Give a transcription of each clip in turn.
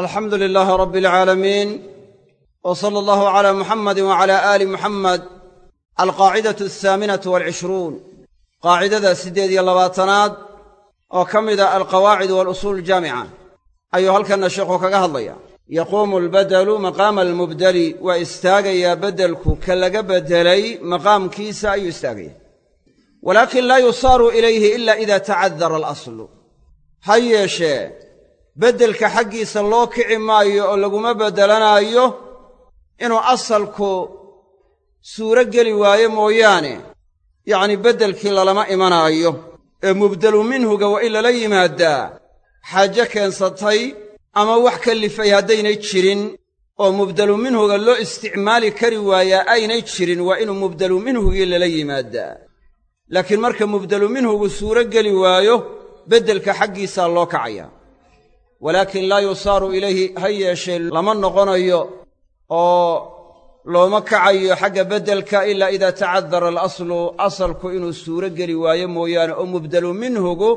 alxamdu lilaahi rabbi alcaalamiin w sala allahu calaa muxamadi wacalaa aali muxamed alqaacidatu alhaaminatu walcishruun qaacidada siddeed iyo labaatanaad. Oo ka mida alqawaacid walusuul aljaamica ayuu halkanna sheikhu kaga hadlaya yaquumu albadelu maqaama almubdeli waa istaagayaa beddelku ka laga beddelay maqaamkiisa ayuu istaagaya. Walaakin laa yusaaru ilayhi ila ida tacadara alaslu. Ha yeeshee beddelka xaggiisa loo kici maayo oo laguma beddelanaayo inuu asalku suuro geli waayo mooyaane. Yacnii beddelkii lalama imanaayo. Ee mubdelu minhuga waa in lala yimaaddaa xaaje keensatay ama wax kallifay haddaynay jirin. Oo mubdelu minhuga loo isticmaali kari waayaa aynay jirin waa inuu mubdelu minhugii lala yimaaddaa laakiin marka mubdelu minhugu suuro geli waayo beddelka xaggiisaa loo kacaya walaakin laa yusaaru ilayhi ha yeeshee lama noqonayo oo looma kacayo xagga beddelka ilaa idaa tacadara alaslu asalku inuu suuro geli waayo mooyaane oo mubdelu minhugu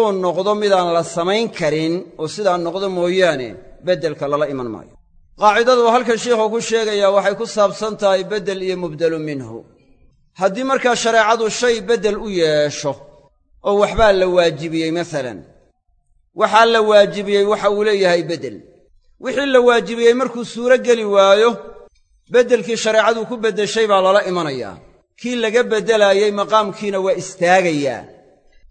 uu noqdo midaan la samayn karin oo sidaa noqdo mooyaane beddelka lala iman maayo. Qaacidadu halkan sheikhu ku sheegayaa waxay ku saabsan tahay beddel iyo mubdelu minhu. Haddii markaa shareecadu shay beddel u yeesho oo waxbaa la waajibiyey masalan waxaa la waajibiyey waxa uu leeyahay beddel wixii la waajibiyey markuu suuro geli waayo beddelkii shareecadu ku beddeshay baa lala imanayaa kii laga beddelaayey maqaamkiina waa istaagayaa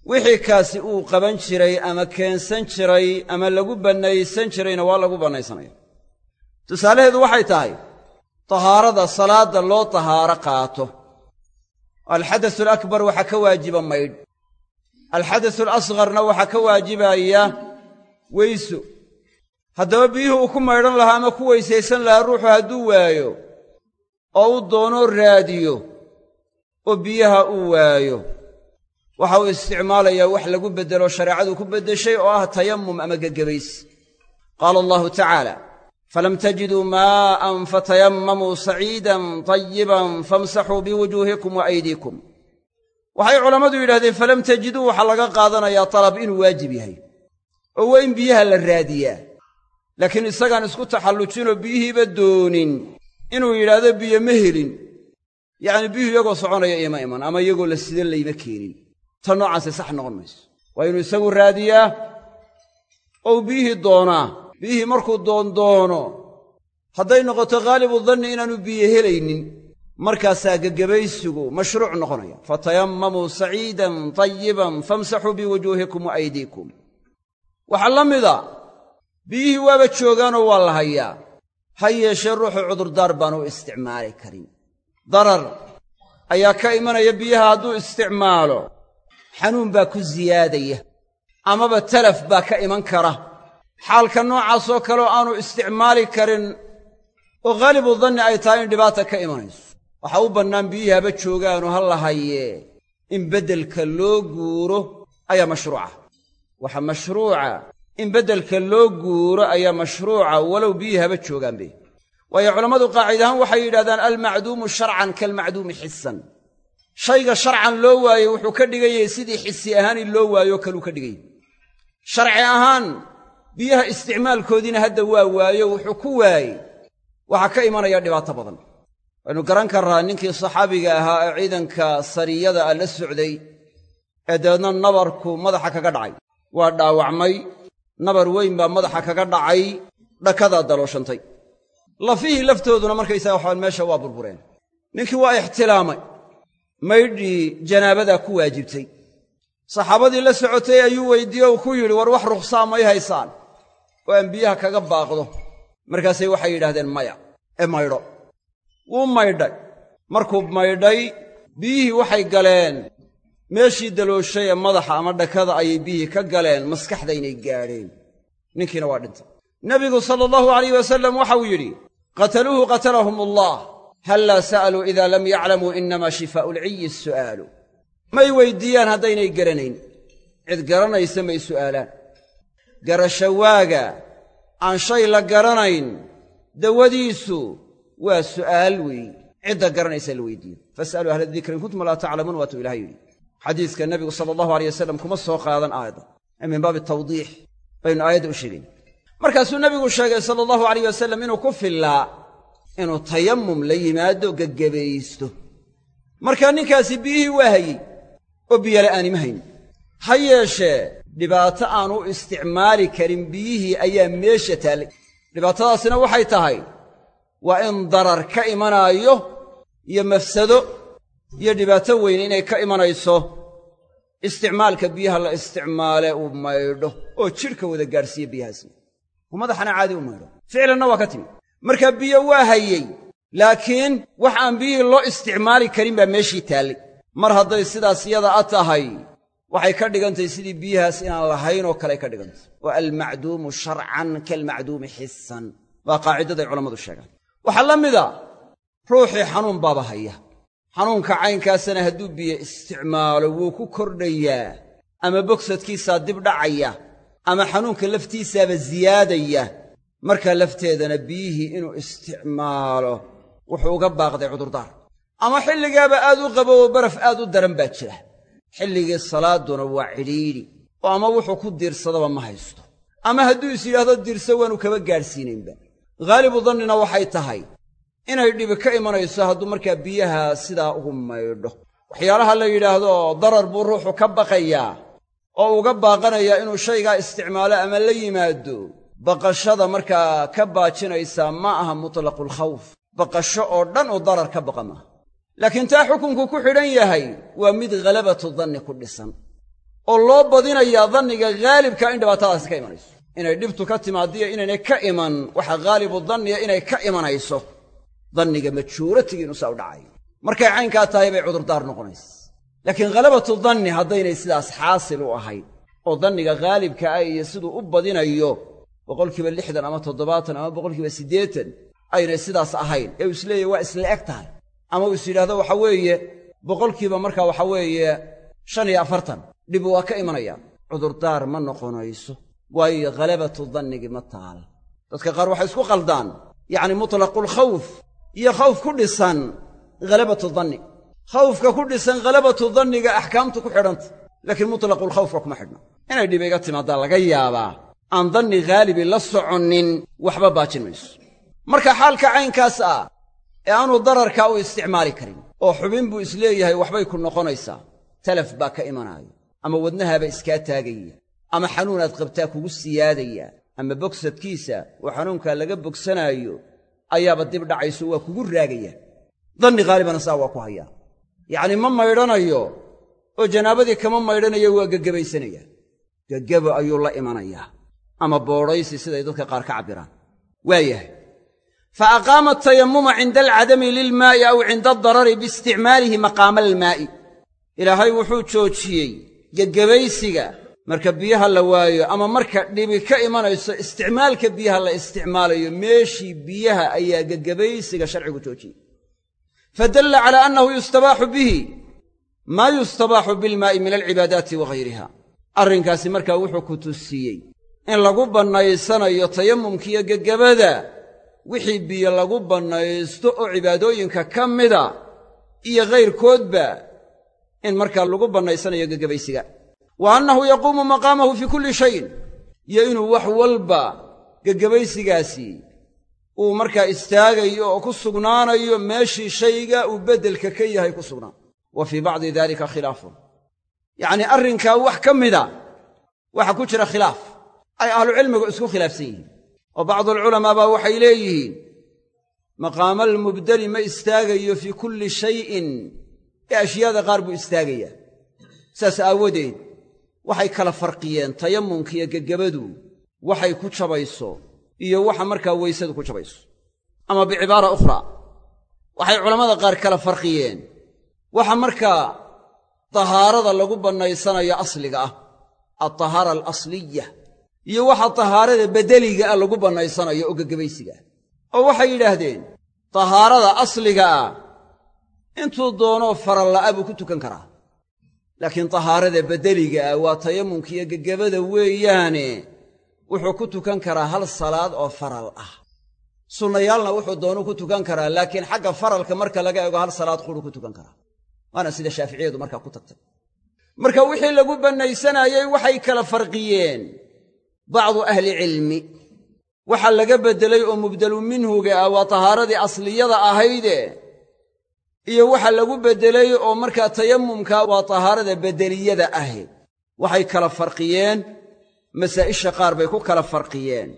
wixii kaasi uu qaban jiray ama keensan jiray ama lagu bannaysan jirayna waa lagu bannaysanaya. Tusaalaheedu waxay tahay tahaarada salaadda loo tahaaro qaato. Alxadasu alakbar waxaa ka waajiba maydh alxadasu alasqarna waxaa ka waajibaya weyso haddaba biyuhu uu ku maydhan lahaa ama ku weysaysan lahaa ruuxu hadduu waayo oo u doonoo raadiyo oo biyaha uu waayo waxa uu isticmaalayaa wax lagu beddelo shareecadu ku beddeshay oo ah tayamum ama gegebays qaala allahu tacaala falam tajiduu maa'an fatayamamuu saciidan tayiban famsaxuu biwujuuhikum wa waxay culammadu yidhahdeen falam tajiduu waxaa laga qaadanayaa talab inuu waajib yahay. Oo waa in biyaha la raadiyaa. Laakiin isagaan isku taxallujinoo biyihiiba doonin. Inuu yidhaahdo biyo ma helin. Yacnii biyuhu iyagoo soconaya iima iman ama iyagoo la sidan layma keenin. Ta noocaasi sax noqon mayso. Waa inuu isagu raadiyaa ou biyihii doonaa. Biyihii markuu doondoono hadday noqoto haalibu danni inaannu biyo helaynin markaasaa gegebaysigu mashruuc noqonaya. Fatayamamuu saciidan tayiban famsaxuu biwujuuhikum wa aydiikum. Waxaa la mida biyihii waaba joogaanoo waa la hayaa. Ha yeeshee ruuxu cudurdaar baanu u isticmaali karin. Darar ayaa ka imanaya biyaha hadduu isticmaalo. Xanuun baa ku siyaadaya amaba talaf baa ka iman kara. Xaalka noocaasoo kaleoo aanu isticmaali karin oo haalibu danni ay tahay in dhibaata ka imanayso waxaa u bannaan biyihii haba joogaanoo ha la hayee in beddelka loo guuro ayaa mashruuca. Waxa mashruuca in beddelka loo guuro ayaa mashruuca walow biyihii haba joogaanbe waayo culammadu qaacid ahaan waxay yidhahdaan almacduumu sharcan kaalmacduumi xisan shayga sharcan loo waayey wuxuu ka dhigan yahay sidii xisi ahaan in loo waayoo kaluu ka dhigan yahy sharci ahaan biyaha isticmaalkoodiina hadda waa waayo wuxuu ku waayey. Waxaa ka imanaya dhibaato badan waynu garan karraa ninkii saxaabiga ahaa ee ciidanka sariyada ah la socday ee dabeedna nabarku madaxa kaga dhacay. Waa dhaawacmay. Nabar weyn baa madaxa kaga dhacay. Dhakadaa dalooshantay lafihii laftooduna markaysaga waxaan meesha waa burbureen. Ninkii waa ixtilaamay. Maydhii janaabadaa ku waajibtay. Saxaabadii la socotay ayuu weydiiye uu ku yidhi war wax rukhsaa may haysaan. Oo aan kaga baaqdo. Markaasay waxay yidhahdeen maya ee maydho wuu maydhay. Markuu maydhay biyihii waxay galeen. Meeshii dalooshay ee madaxa ama dhakada ayay biyihii ka galeen maskaxdaynay gaadheen. Ninkiina waa dhintay nebigu sala allahu alayh wasallam waxau yidhi qataluuhu qatalahum allah hallaa sa'aluu idaa lam yaclamuu innamaa shifaa'u lciyi su'aalu. May weyddiiyaan haddaynay garanayn. Cid garanaysa may su'aalaan. Garashawaaga aan shay la garanayn dawadiisu waa su'aal weeye cidda garanaysa la weydiiyo fas'aluu ahla dikri in kuntum laa taclamuun waatuu ilahay yidhi. Xadiiska nebigu sala allahu aleyh wasalam kuma soo qaadan aayadda. Ee min baabi tawdiix. Baynu aayadda u sheegayna markaasuu nebigu sheegay sala allahu alayh wasalam inuu ku fillaa inuu tayamum la yimaado geggebaysto markaa ninkaasi biyihii waa hayey oo biyole aanima hayn ha yeeshee dhibaato aan u isticmaali karin biyihii ayaa meesha taallay. Dhibaatadaasina waxay tahay waa in darar ka imanaayo iyo mafsado iyo dhibaato weyn inay ka imanayso. Isticmaalka biyaha la isticmaale uu maydho oo jidhka wada gaadhsiiye biyahaasna uu madaxana caadi u maydho. Ficlanna waa ka timi markaa biyo waa hayey laakiin wax aan biyihii loo isticmaali karin baa meeshii taallay mar hadday sidaas yada a tahay waxay ka dhigantahay sidii biyahaas inaan lahayn oo kale ay ka dhigantay. Wa almacduumu sharcan kaalmacduumi xisan waa qaacidaday culammadu sheegaan waxaa la mida ruuxii xanuun baaba haya. Xanuunka caynkaasana hadduu biyo isticmaalo wuu ku kordhayaa ama bogsadkiisaa dib dhacaya ama xanuunka laftiisaaba siyaadaya markaa lafteedana biyihii inuu isticmaalo wuxuu uga baaqday cudurdaar. Ama xilligaaba aad u qabo oo baraf aad u daran baa jira. Xilligii salaaduna waa cidhiidhi oo ama wuxuu ku diirsadaba ma haysto. Ama hadduu is yidhaahdo diirsa waanu kaba gaadhsiinaynba haalibu dannina waxay tahay inay dhibi ka imanayso hadduu markaa biyaha sidaa ugu maydho. Waxyaalaha la yidhaahdo darar buu ruuxu ka baqayaa oo uga baaqanayaa inuu shaygaa isticmaalo ama la yimaado. Baqashada markaa ka baajinaysaa ma aha mutlaqulkhawf baqasho oo dhan uu darar ka baqa maaha laakiin taa xukunku ku xidhan yahay waa mid khalabatu danni ku dhisan. Oo loo badinayaa danniga haalibka in dhibaatadaasi ka imanayso inay dhibtu ka timaaddiyo inaynay ka iman. Waxa haalibu danniya inay ka imanayso. Danniga majhuuratiga inuu saa u dhacayo markay caynkaa tahay bay cudurdaar noqonaysa. Laakiin khalabatu danni haddaynay sidaas xaasil u ahayn oo danniga haalibka ah iyo siduu u badinayo boqolkiiba lixdan ama toddobaatan ama boqolkiiba siddeetan aynay sidaas ahayn. Ee uu isleeyahy waa isla eg tahay. Ama uu is yidhaahdo waxa weeye boqolkiiba markaa waxa weeye shan iyo afartan dhib waa ka imanaya cudurdaar ma noqonayso waayo khalabatu dannigii ma taal. Dadka qaar waxay isku qaldaan. Yacni mutlaqulkhawf iyo khawf ku dhisan khalabatu danni khawfka ku dhisan khalabatu danniga axkaamtu ku xidhanta. Laakiin mutlaqulkhawfka kuma xidhna. Inay dhib iga timaadaa laga yaabaa. Aan danni haalibi la soconnin waxba baajin mayso. Marka xaalka caynkaas ah ee aanu dararkaa u isticmaali karin oo xubin buu is leeyahay waxbay ku noqonaysaa. Talaf baa ka imanaayo ama wadnahaaba iskaa taagaya ama xanuunaad qabtaa kugu siyaadaya ama bogsadkiisa oo xanuunkaa laga bogsanaayo ayaaba dib dhacayso waa kugu raagaya. Danni haalibana saa waa ku hayaa yacnii ma maydhanayo oo janaabadii kama maydhanayo waa gegebaysanaya gegebo ayuu la imanayaa. Ama boodhaysi siday dadka qaar ka cabbiraan. Waayahay fa aqaama atayamuma cinda alcadami lilmaa'i aw cinda aldarari biisticmaalihi maqaama almaa'i. Ilaahay wuxuu joojiyey gegebaysiga marka biyaha la waayo ama marka dhibi ka imanayso isticmaalka biyaha la isticmaalayo meeshii biyaha ayaa gegebaysiga sharcigu joojiyey. Fadalla calaa annahu yustabaaxu bihi maa yustabaaxu bilmaa'i min alcibaadaati wa hayriha arrinkaasi markaa wuxuu ku tusiyey in lagu bannaysanayo tayamumkiiyo gegabada wixii biyo lagu bannaysto oo cibaadooyinka ka mida iyo kayrkoodba in markaa lagu bannaysanayo gegabaysiga wa annahu yaquumu maqaamahu fii kulli shayin. Iyo inuu wax walba gegabaysigaasi uu markaa istaagayo oo ku sugnaanayo meeshii shayga uu beddelka ka yahay ku sugnaan. Wa fii bacdi daalika khilaafun. Yacnii arrinkaa wax ka mida waxaa ku jira khilaaf. Ay ahlucilmigu isku khilaafsan yihiin. Oo bacdualculamaa baa waxay leeyihiin maqaamalmubdeli ma istaagayo fii kulli shayin. Ee ashyaada qaar buu istaagayaa. Saas aawadeed waxay kala farqiyeen tayamumkiiyo gegabadu waxay ku jabayso iyo waxa markaa weysadu ku jabayso ama bicibaara ukhraa waxay culammada qaar kala farqiyeen. Waxa markaa tahaarada lagu bannaysanayo asliga ah altahaara alasliya iyo waxa tahaarada beddeliga ah lagu bannaysanayo oo gegabaysiga ah. Oo waxay yidhaahdeen tahaarada asliga ah intuu doonoo faralla'a buu ku tukan karaa laakiin tahaarada beddeliga ah waa tayamumkiiyo gegabada weeyaane. Wuxuu ku tukan karaa hal salaad oo faral ah. Sunnayaalna wuxuu doonuu ku tukan karaa laakiin xagga faralka marka laga eego hal salaad quruu ku tukan karaa. Waana sida shaaficiyadu markaa ku tagtay. Marka wixii lagu bannaysanaayey waxay kala farqiyeen. Bacdu ahlicilmi waxa laga beddelay oo mubdelu minhuga ah waa tahaaradii asliyada ahayde iyo waxa lagu beddelay oo markaa tayamumka waa tahaarada beddeliyada ahe waxay kala farqiyeen masaa'isha qaar bay ku kala farqiyeen.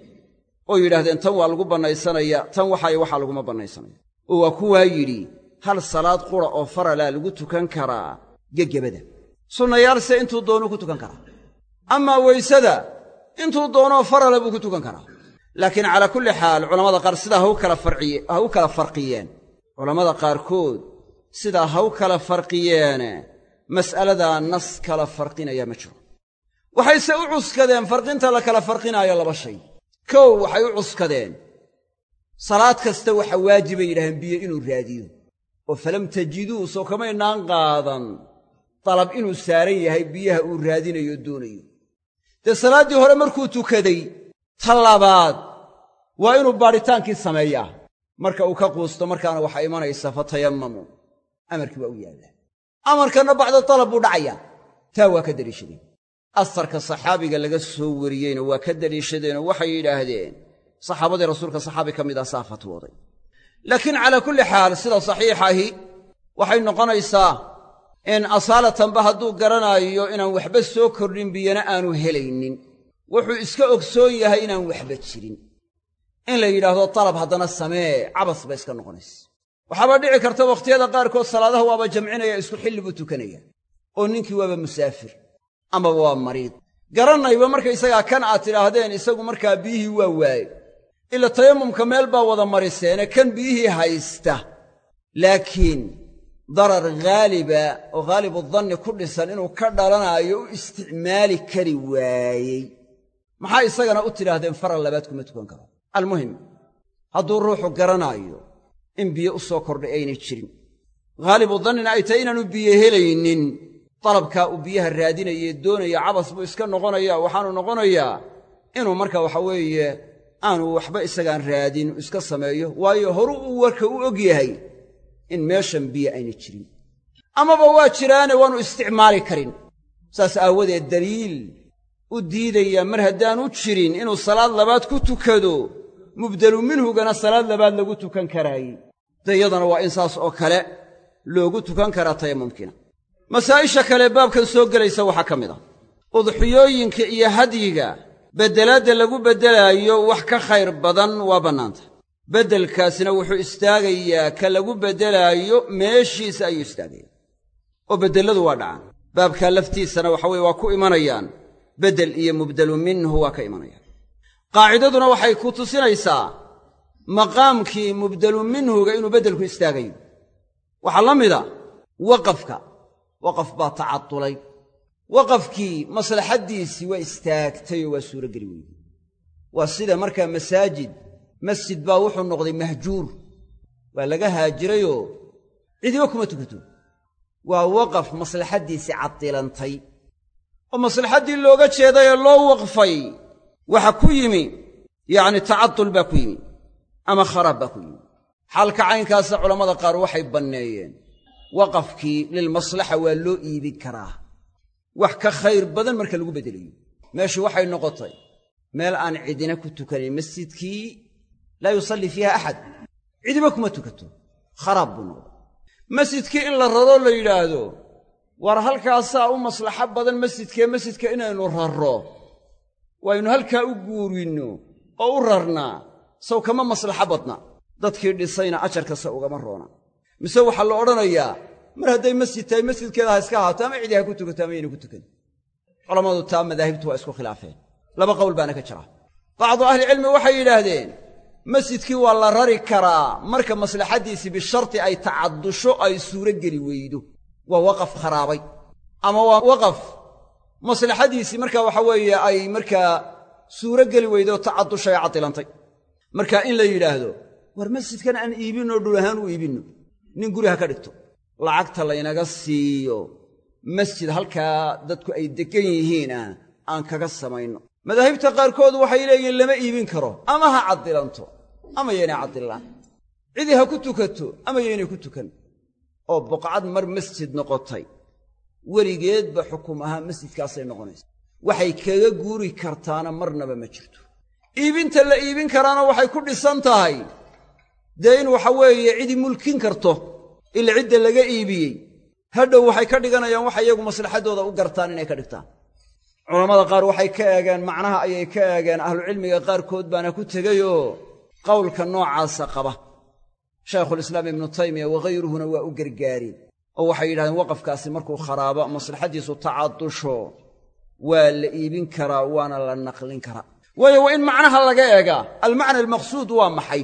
Oo yidhahdeen tan waa lagu bannaysanaya tan waxay waxaa laguma bannaysanaya. Oo waa kuwaa yidhi hal salaad qura oo faralaa lagu tukan karaa gegebada sunnayaalse intuu doonuu ku tukan karaa. Amaa weysada intuu doonoo farala buu ku tukan karaa. Laakiin calaa kulli xaal culammada qaar sidaa ha u kala farqiyeen. Culammada qaarkood sidaa ha u kala farqiyeene mas'aladaa nas kala farqinaya ma jiro. Waxayse u cuskadeen farqinta la kala farqinaayo laba shay. Kow waxay u cuskadeen salaad kasta waxa waajibay yidhaaheen biyo inuu raadiyo. Oo falam tajiduu soo kamaynaan qaadan dalab inuu saaran yahay biyaha uu raadinayo doonayo. Dee salaaddii hore markuu tukaday ta labaad waa inuu baadhitaankii sameeyaa. Marka uu ka quusto markaana waxaa imanaysa fatayammamu amarkii waa u yaallaa amarkanna bacda dalab buu dhacayaa taa waa ka deliishadeen asarka saxaabiga laga soo wariyeyna waa ka deliishadeenoo waxay yidhaahdeen saxaabadii rasuulka saxaabi ka mid ah saa fatwooday. Laakiin calaa kulli xaal sida saxiixahi waxay noqonaysaa in asaalatanba hadduu garanaayo inaan waxba soo kordhin biyana aanu helaynin. Wuxuu iska ogsoon yahay inaan waxba jirin. In la yidhaahdo dalab haddana samee cabas ba iska noqonaysa waxaaba dhici karta wakhtiyada qaarkood salaadaha waaba jamcinaya isku xilli buu tukanaya. Oo ninkii waaba musaafir amaba waa mariid garanayba markaysagaa kan aad tidhaahdeen isagu markaa biyihii waa waaye ila tayamumka meel baa wada mariseene kan biyihii haysta. Laakiin darar haaliba oo haalibu danni ku dhisan inuu ka dhalanaayo u isticmaali kari waayey. Maxaa isagana u tidhaahdeen faral labaad kuma tukan karo. Almuhim hadduu ruuxu garanaayo in biyo u soo kordhay aynay jirin. Haalibu dannina ay tahay inaanu biyo helaynin. Dalabkaa uu biyaha raadinayee doonaya cabas buu iska noqonayaa waxaanu noqonayaa inuu marka waxa weeye aanu waxba isagaan raadin iska sameeyo waayo horu uu warka u og yahay in meeshan biyo ayna jirin. Amaba waa jiraane waannu isticmaali karin. Saas aawadeed daliil u diidaya mar haddaanu jirin inuu salaad labaad ku tukado mubdelu minhugana salaad labaad lagu tukan karaaye de iyadana waa in saas oo kale loogu tukan karaa tayamumkiina masaa'isha kale baabkan soo gelaysa waxaa ka mid ah. Udxiyooyinka iyo hadyiga beddelaadda lagu beddelaayo wax ka khayr badan waa bannaanta. Beddelkaasina wuxuu istaagayaa ka lagu beddelaayo meeshiisa ayuu istaagaya. Oo beddelladu waa dhacaan. Baabkaa laftiisana waxa weye waa ku imanayaan. Beddel iyo mubdelu minhu waa ka imanayaan qaacidaduna waxay ku tusinaysaa maqaamkii mubdelu minhuga inuu beddelku istaagayo waxaa la mida waqafka. Waqaf baa tacadulay. Waqafkii maslaxaddiisii waa istaagtay oo waa suurogeli weyday waa sida markaa masaajid masjid baa wuxuu noqday mahjuur. Waa laga haajirayoo cidiba kuma tukato. Waa waqaf maslaxaddiisii cadilantay. Oo maslaxaddii looga jeedayee loo waqfay waxa ku yimi yacni tacadul baa ku yimi ama kharaab baa ku yimi. Xaalka caynkaasa culammada qaar waxay banneeyeen waqafkii lilmaslaxa waa loo iibin karaa. Wax ka khayr badan marka lagu beddelayo meeshu waxay noqotay meel aan cidina ku tukanayn masjidkii laa yusallii fiiha axad cidiba kuma tukato kharaab buu noqday. Masjidkii in la raroo la yidhaahdo war halkaasaa u maslaxo badan masjidkee masjidka inaynu rarro waynu halkaa u guurinno oo u rarnaa saw kama maslaxo badna. Dadkii dhisayna ajar kasta ugama roona. Mise waxaa la odhanayaa mar hadday masjid tahay masjidkeeda ha iska ahaato ama cidi ha ku tukato ama yayna ku tukan. Culammadu taa madaahibtu waa isku khilaafeen. Laba qowl baana ka jira. Bacdu ahlicilmi waxay yidhaahdeen masjidkii waa la rari karaa marka maslaxaddiisii bisharti ay tacaddusho ay suuro geli weydo. Waa waqaf kharaabay. Ama waa waqaf maslaxadiisii markaa waxa weeye ay markaa suuro geli weydo tacaddushay cadilantay marka in la yidhaahdo war masjidkan aan iibinno dhul ahaan u iibinno nin guri ha ka dhigto. Lacagta laynaga siiyo masjid halkaa dadku ay deggan yihiina aan kaga samayno. Madaahibta qaarkood waxay leeyihiin lama iibin karo ama ha caddilanto ama yaynay caddilaan. Cidii ha ku tukato ama yaynay ku tukan. Oo buqcad mar masjid noqotay weligeedba xukum ahaa masjidkaasay noqonaysa. Waxay kaga guuri kartaana marnaba ma jirto. Iibinta la iibin karaana waxay ku dhisan tahay. Dee in waxa weeye cidi mulkin karto ila cidda laga iibiyey. Hadhow waxay ka dhiganayaan waxa iyagu maslaxaddooda u gartaan inay ka dhigtaan. Culammada qaar waxay ka eegeen macnaha ayay ka eegeen ahlucilmiga qaarkood baana ku tegeyoo qowlka noocaasa qaba. Shaykhulislaam ibnu taymiya waghayruhuna waa u gargaareen oo waxay yidhahdeen waqafkaasi markuu kharaabo maslaxaddiisu tacadusho waa la iibin karaa waana la naqlin karaa. Waayo waa in macnaha laga eegaa almacna almaqsuud waa maxay?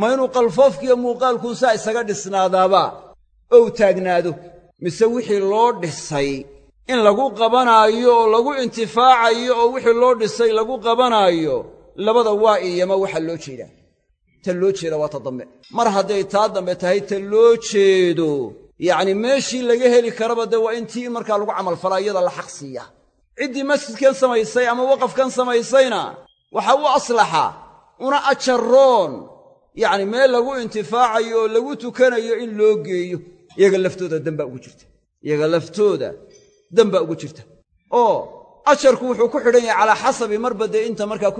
Ma inuu qalfoofkiiyo muuqaalkuu saa isaga dhisnaadaaba? Ou taagnaado. Mise wixii loo dhisay in lagu qabanaayo oo lagu intifaacayo oo wixii loo dhisay lagu qabanaayo labada waa iyama waxa loo jeedaa. Ta loo jeeda waa ta dambe. Mar hadday taa dambe tahay ta loo jeedo yacni meeshii laga heli karaba dee waa in tii markaa lagu camalfalaa iyada la xaq siiya. Ciddii masjidkan samaysay ama waqafkan samaysayna waxa u aslaxa. Una ajaroon. Yacni meel lagu intifaacayo oo lagu tukanayo in loo geeyo. Iyaga laftooda dembaa ugu jirta. Iyaga laftooda dembaa ugu jirta. Oo ajarku wuxuu ku xidhan yahay calaa xasabi marba dee inta markaa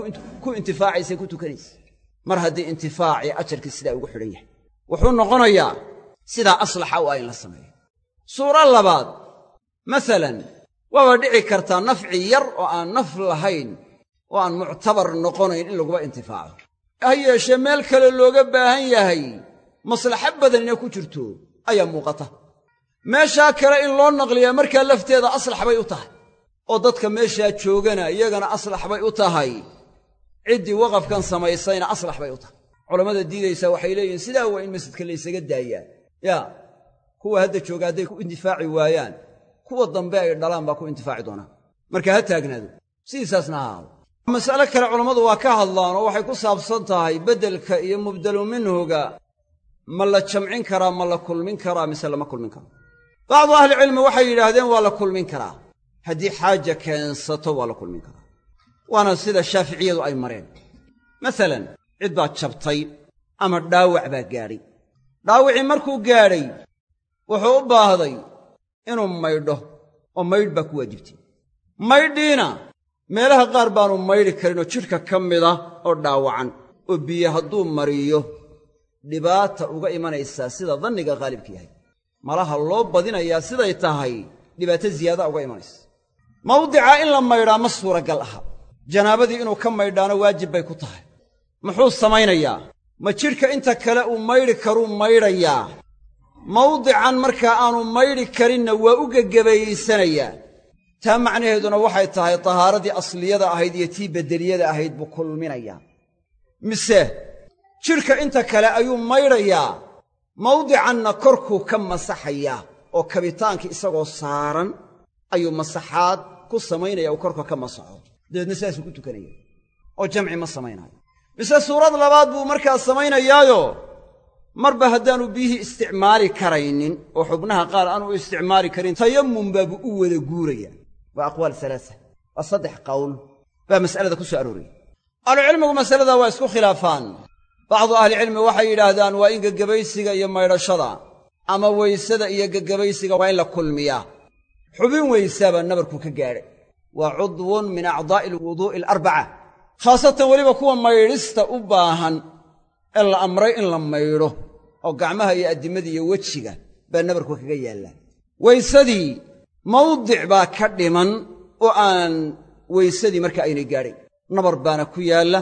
ku intifaacaysa ku tukanaysa mar haddii intifaacii ajarkii sidaa ugu xidhan yahay. Wuxuu noqonayaa sidaa aslaxa u ah in la sameeyo suuro labaad masalan waaba dhici kartaa nafci yar oo aan naf lahayn oo aan muctabar noqonayn in laguba intifaaco. Ha yeeshee meel kale looga baahan yahay maslaxo badanina ku jirto ayaa muuqata. Meeshaa kale in loo naqliyaa markaa lafteeda aslax bay u tahay. Oo dadka meeshaa joogana iyagana aslax bay u tahay. Ciddii waqafkan samaysayna aslax bay u tahay. Culammada diidaysaa waxay leeyihiin sidaa waa in masjidka laysaga daayaa yaa kuwa hadda jooga hadday ku intifaaci waayaan kuwa dambe ay dhalaan baa ku intifaaci doonaan marka ha taagnaado sidiisaasna ha ahaado mas'ale kale culammadu waa ka hadlaan oo waxay ku saabsan tahay beddelka iyo mubdelu minhuga ma la jamcin karaa ma la kulmin karaa mise lama kulmin karo bacdu ahlicilmi waxay yidhaahdeen waa la kulmin karaa. Haddii xaaja keensato waa la kulmin karaa. Waana sida shaaficiyadu ay mareen. Masalan cid baa jabtay ama dhaawac baa gaadhay dhaawicii markuu gaadhay wuxuu u baahday inuu maydho oo maydh baa ku waajibtay. Maydhiina meelaha qaar baanu maydhi karinoo jidhka ka mida oo dhaawacan oo biyo hadduu mariyo dhibaata uga imanaysaa sida danniga qaalibka yahay. Malaha loo badinayaa siday tahay dhibaato ziyaada uga imanaysa. Mawdicaa in la maydhaa ma suuragal aha. Janaabadii inuu ka maydhaano waajib bay ku tahay. Muxuu samaynayaa ma jidhka inta kale uu maydhi karuu maydhayaa mawdican markaa aanu maydhi karinna waa u gegebayaysanayaa taa macnaheeduna waxay tahay tahaaradii asliyada ahayd iyo tii beddeliyada ahayd buu kulminayaa mise jidhka inta kale ayuu maydhayaa mawdicanna korkuu ka masaxayaa oo kabitaankii isagoo saaran ayuu masaxaad ku samaynaya uu korka ka masaxo. Dabeedna sidaasuu ku tukanaya. Oo jamci ma samaynaayo mise suurad labaad buu markaa samaynayaayo? Marba haddaannu biyihii isticmaali karaynin oo xubnaha qaar aanu u isticmaali karin tayammum baabuu u wada guuraya waa aqwaal alaasa waa saddex qowl baa mas'alada ku soo arooraya ahlucilmigu masaladaa waa isku khilaafaan. Bacdu ahlicilmi waxay yidhaahdaan waa in gegebaysiga iyo maydhashada ama weysada iyo gegebaysiga waa in la kulmiyaa. Xubin weysaabaa nabarku ka gaadhay. Waa cudwun min acdaa'i alwuduu'i alarbaca khaasatan weliba kuwa maydhista u baahan ee la amray in la maydho oo gacmaha iyo addimmada iyo wejiga baa nabarku kaga yaallaa. Weysadii mawdic baa ka dhiman oo aan weysadii marka aynay gaadhayn nabar baana ku yaalla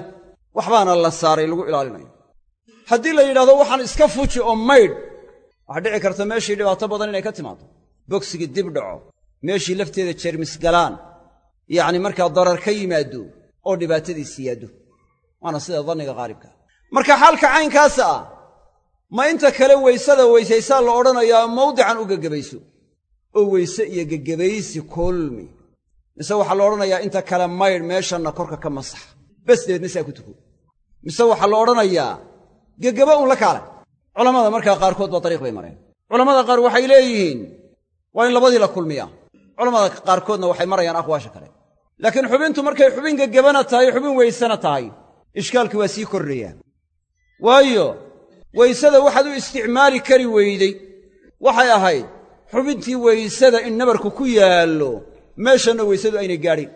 waxbaana la saaray lagu ilaalinayo. Haddii la yidhahdo waxaan iska fuji oo maydh waxaa dhici karta meeshii dhibaato badan inay ka timaado bogsigii dib dhaco meeshii lafteeda jeermis galaan yacni markaa darar ka yimaado oo dhibaatadii siyaado waana sida danniga qaalibkaa marka xaalka caynkaasa ah ma inta kale weysada weysaysaa la odhanayaa mawdican u gegebayso oo weyse iyo gegebaysi kulmi. Mise waxaa la odhanayaa inta kale maydh meeshanna korka ka masax. Bes deedna saa ku tuko mise waxaa la odhanayaa gegeba uun la kaale. Culammada markaa qaarkood baa dariiq bay mareen. Culammada qaar waxay leeyihiin waa in labadii la kulmiyaa. Culammada qaarkoodna waxay marayaan aqwaasha kale laakiin xubintu markay xubin gegebana tahay xubin weysena tahay. Ishkaalkii waa sii kordhayaa waayo weysada waxaad u isticmaali kari weyday. Waxay ahayd xubintii weysada in nabarku ku yaallo meeshanna weysadu aynay gaadhin.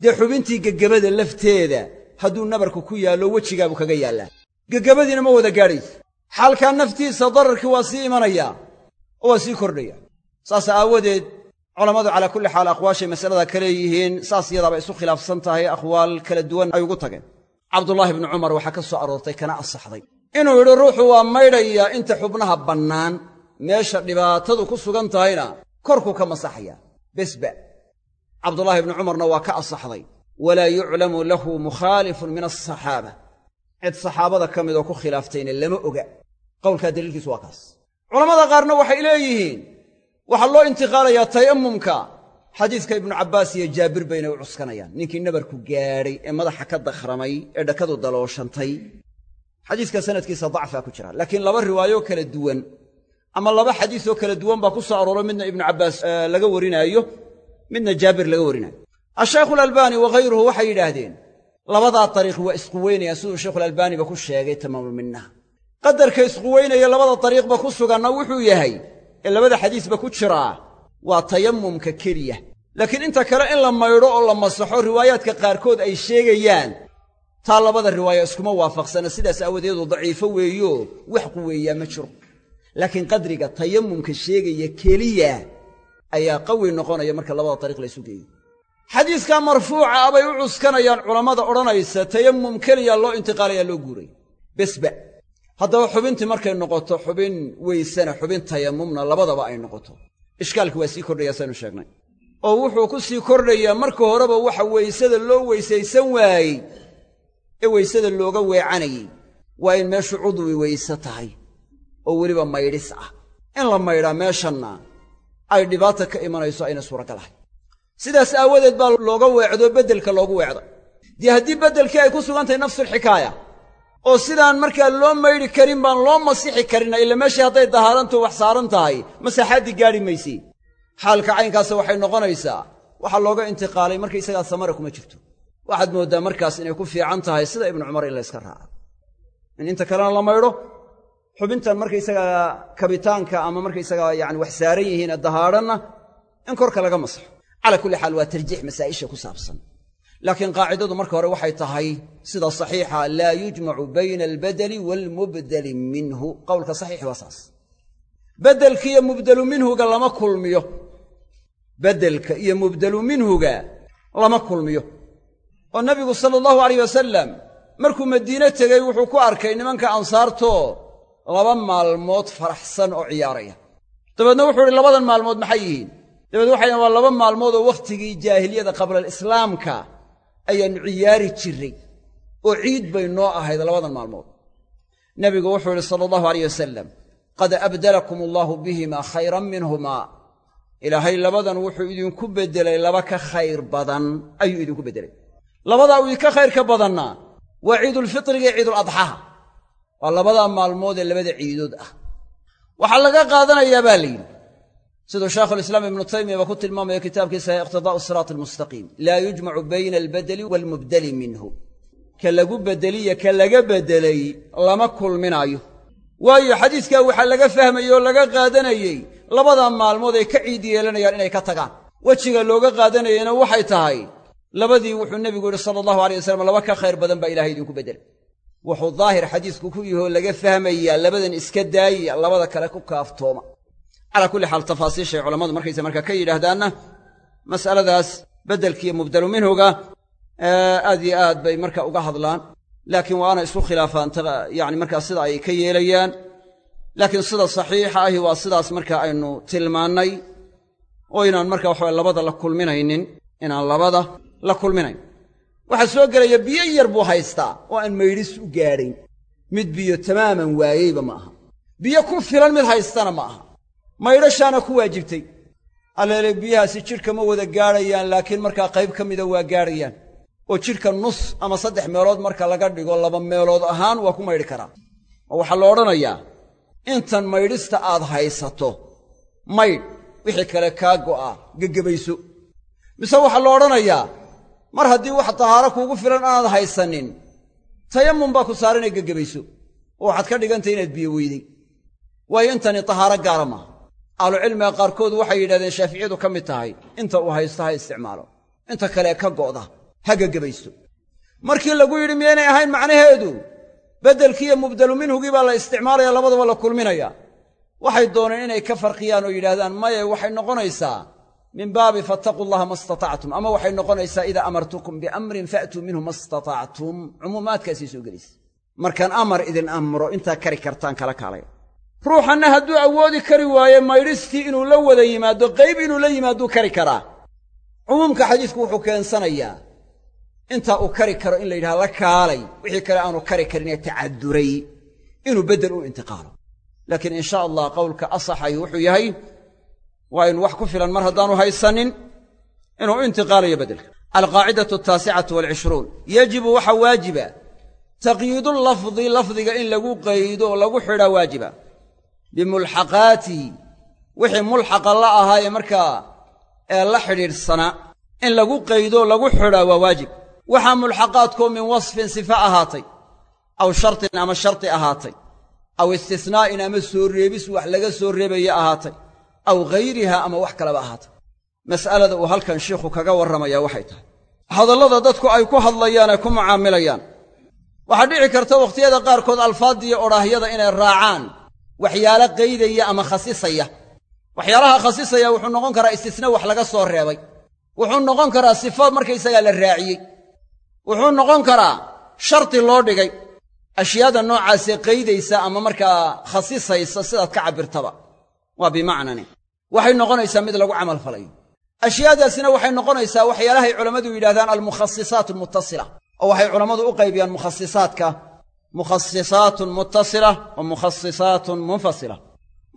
Dee xubintii gegebada lafteeda hadduu nabarku ku yaallo wejigaabuu kaga yaallaa. Gegabadiina ma wada gaadhayso xaalkaa naftiisa dararkii waa sii imanayaa oo waa sii kordhaya. Saas aawadeed culammadu calaa kulli xaal aqwaashay masalada ka leeyihiin saas iyadaaba isu khilaafsan tahay aqwaal kala duwan ay ugu tageen. Cabdullaahi bnu cumar waxaa ka soo aroortay kana asaxday inuu yidhi ruuxu waa maydhayaa inta xubnaha bannaan meesha dhibaatadu ku sugan tahayna korkuu ka masaxaya. Besba cabdullaahi bnu cumarna waa ka asaxday walaa yuclamu lahu mukhaalifun min asaxaaba cid saxaabada ka midoo ku khilaaftayna lama oga. Qowlkaa daliilkiisu waa kaas. Culammada qaarna waxay leeyihiin waxaa loo intiqaalayaa tayammumka. Xadiiska ibnu cabbaas iyo jaabir baynay u cuskanayaan. Ninkii nabarku gaadhay ee madaxa ka dakhramay ee dhakadu dalooshantay xadiiska sanadkiisa dacfaa ku jira. Laakiin laba riwaayoo kala duwan ama laba xadiisoo kala duwan baa ku soo arooro midna ibnu cabbaas laga warinaayo midna jaabir laga warinaayo ashaykhu alalbaani waghayruhu waxay yidhaahdeen labadaa dariiq waa isquweynayaan siduu sheikhulalbaaniba ku sheegay tamaamulminnaha qadarka isquweynaya labada dariiqba ku suganna wuxuu yahay ee labada xadiisba ku jiraa waa tayammumka keliya. Laakiin inta kale in la maydho oo la masaxo riwaayaadka qaarkood ay sheegayaan taa labada riwaayo iskuma waafaqsana sidaas aawadeedu daciifo weeyo wax quweeyaa ma jiro. Laakiin qadriga tayammumka sheegaya keliya ayaa qawi noqonaya marka labada dariiq la ysu geeyo. Xadiiskaa marfuuca ah bay u cuskanayaan culammada odhanaysa tayammum keliya loo intiqaalayaa loo guuray. Besba haddaba xubintii markay noqoto xubin weysana xubin tayammumna labadaba ay noqoto. Ishkaalki waa sii kordhaya saynu sheegnay. Oo wuxuu ku sii kordhayaa marka horeba waxa weysada loo weysaysan waayey ee weysada looga weecanayey. Waa in meeshu cudwi weyse tahay oo weliba maydhis ah. In la maydhaa meeshanna ay dhibaata ka imanayso ayna suuragal ahay sidaas aawadeed baa looga weecdo beddelka loogu weecday dee haddii beddelkii ay ku sugan tahay nafsulxikaaya oo sidaan markaa loo maydhi karin baan loo masixi karinna ila meeshii hadday dahaarantu wax saaran tahay masaxaaddii gaadhi maysey xaalka caynkaasa waxay noqonaysaa waxaa looga intiqaalay markaysagaa samara kuma jirto. Waxaad mooddaa markaas inay ku fiican tahay sida ibnu cumar in la yska raaco. In inta kalena la maydho xubintan markaysagaa kabitaanka ama markaysagaa yani wax saaran yihiin dahaadhanna in korka laga masaxo. Calaa kulli xaal waa tarjiix masaa'isha ku saabsan laakiin qaacidadu marka hore waxay tahay sida saxiixa laa yujmacu bayna albadeli waalmubdeli minhu. Qowlka saxiixi waa saas. Beddelka iyo mubdelu minhuga lama kulmiyo. Beddelka iyo mubdelu minhuga lama kulmiyo. Oo nebigu sala allahu alayh wasalam markuu madiine tegey wuxuu ku arkay nimanka ansaartoo laba maalmood faraxsan oo ciyaaraya. Dabeedna wuxuu uhi labadan maalmood maxay yihiin? Dabeed waxay waa laba maalmood oo wakhtigii jaahiliyada qablalislaamka ayaannu ciyaari jirray oo ciid bay noo ahayd labadan maalmood. Nebigu wuxuu idhi sala allahu alayh wasalam qad abdalakum allaahu bihimaa khayran minhumaa ilaahay labadan wuxuu idinku beddelay laba ka khayr badan ayuu idinku beddelay. Labadaa uu idinka khayr ka badanna waa ciidulfitriga ciiduladxaha waa labadaa maalmood ee labada ciidood ah. Waxaa laga qaadanayaa baa la yidhi siduu shaekhulislaam ibnu taymiyaba ku tilmaamaya kitaabkiisa iqtidaa'u siraati almustaqiim laa yujmacu bayna albedeli waalmubdeli minhu. Ka lagu beddeliya ka laga beddelay lama kulminaayo. Waayo xadiiskaa waxaa laga fahmayey oo laga qaadanayey labadaa maalmood ay ka ciid yeelanayaan inay ka tagaan. Wejiga looga qaadanayeyna waxay tahay labadii wuxuu nebigu yidhi sala allahu alay wasalam laba ka khayr badan baa ilahay idinku beddelay wuxuu daahir xadiisku ku yihoo laga fahmayaa labadan iska daaya labada kale ku kaaftooma calaa kulli xaal tafaasiishay culammadu markaysa markaa ka yidhaahdaanna mas'aladaas beddelkiiyo mubdelu minhuga aad yo aad bay marka uga hadlaan. Laakiin waana isu khilaafaan yani markaa sida ay ka yeelayaan. Laakiin sida saxiixa ahi waa sidaas marka aynu tilmaannay oo inaan marka waxawaye labada la kulminaynin inaan labada la kulminayn waxaa soo gelaya biyo yar buu haystaa oo aan maydhis u gaadhayn mid biyo tamaaman waayeyba ma aha. Biyo ku filan mid haystana ma aha maydhashaana ku waajibtay. Alleele biyahaasi jidhka ma wada gaadhayaan laakiin markaa qayb ka mida waa gaadhayaan oo jidhka nus ama saddex meelood marka laga dhigo laba meelood ahaan waa ku maydhi karaa. Oo waxaa la odhanayaa intan maydhista aad haysato maydh wixii kale kaa go'a gegebayso mise waxaa la odhanayaa mar haddii wax tahaaro kuugu filan aanaad haysanin tayammum baa ku saaran inay gegebayso oo waxaad ka dhigantay inaad biyo weydey waayo intani tahaaro gaara maaha ahlucilmiga qaarkood waxay yidhahdeen shaaficiyadu ka mid tahay inta uu haysto ha isticmaalo inta kale ka go'da ha gegebaysto markii lagu yidhi miyaynay ahayn macnaheedu? Beddelkiiyo mubdelu minhugii baa la isticmaalaya labadaba la kulminaya. Waxay dooneen inay ka farqiyaan oo yidhaahdaan maye waxay noqonaysaa min baabi fattaquu llaha ma istatactum ama waxay noqonaysaa idaa amartukum biamrin faatuu minhu ma istatactum. Cumuumaadkaasay soo gelaysa markaan amar idin amro intaa kari kartaan kala kaalay ruuxanna hadduu awoodi kari waaye maydhistii inuu la wada yimaado qayb inuu la yimaaduu kari karaa. Cumuumka xadiisku wuxuu keensanayaa intaa uu kari karo in la yidhaha la kaalay wixii kale aanu kari karinee tacaduray inuu beddel u intiqaalo. Laakiin in sha allah qowlka asaxayu wuxuu yahay waa in wax ku filan mar haddaanu haysanin inuu u intiqaalayo beddelka alqaacidatu ataasicatu waalcishruun yajibu waxaa waajiba. Taqyiidu lafdi lafdiga in lagu qaydo oo lagu xidhaa waajiba bimulxaqaatihi. Wixii mulxaqa la ahaa ee markaa ee la xidhiidhsanaa in lagu qaydo lagu xidhaa waa waajib. Waxaa mulxaqaadkoo min wasfin sifa ahaatay aw shartin ama sharti ahaatay aw istisnaa'in ama soo reebis wax laga soo reebaya ahaatay aw ghayriha ama wax kaleba ahaatay. Mas'alada uu halkan shiikhu kaga warramayaa waxay tahay. Hadallada dadku ay ku hadlayaan ee ku mucaamilayaan. Waxaa dhici karta wakhtiyada qaarkood alfaaddiiyo odhaahyada inay raacaan waxyaalo qaydaya ama khasisaya. Waxyaalaha khasisaya wuxuu noqon karaa istisna wax laga soo reebay. Wuxuu noqon karaa sifa markaysagaa la raaciyey. Wuxuu noqon karaa sharti loo dhigay. Ashyaada noocaasee qaydaysa ama markaa khasisaysa sidaad ka cabbirtaba. Waa bimacnani. Waxay noqonaysaa mid lagu camal falayo ashyaadaasina waxay noqonaysaa waxyaalahay culammadu yidhahdaan almukhasisaat almuttasila oo waxay culammadu u qaybiyaan mukhasisaadka mukhasisaatun muttasila wa mukhasisaatun munfasila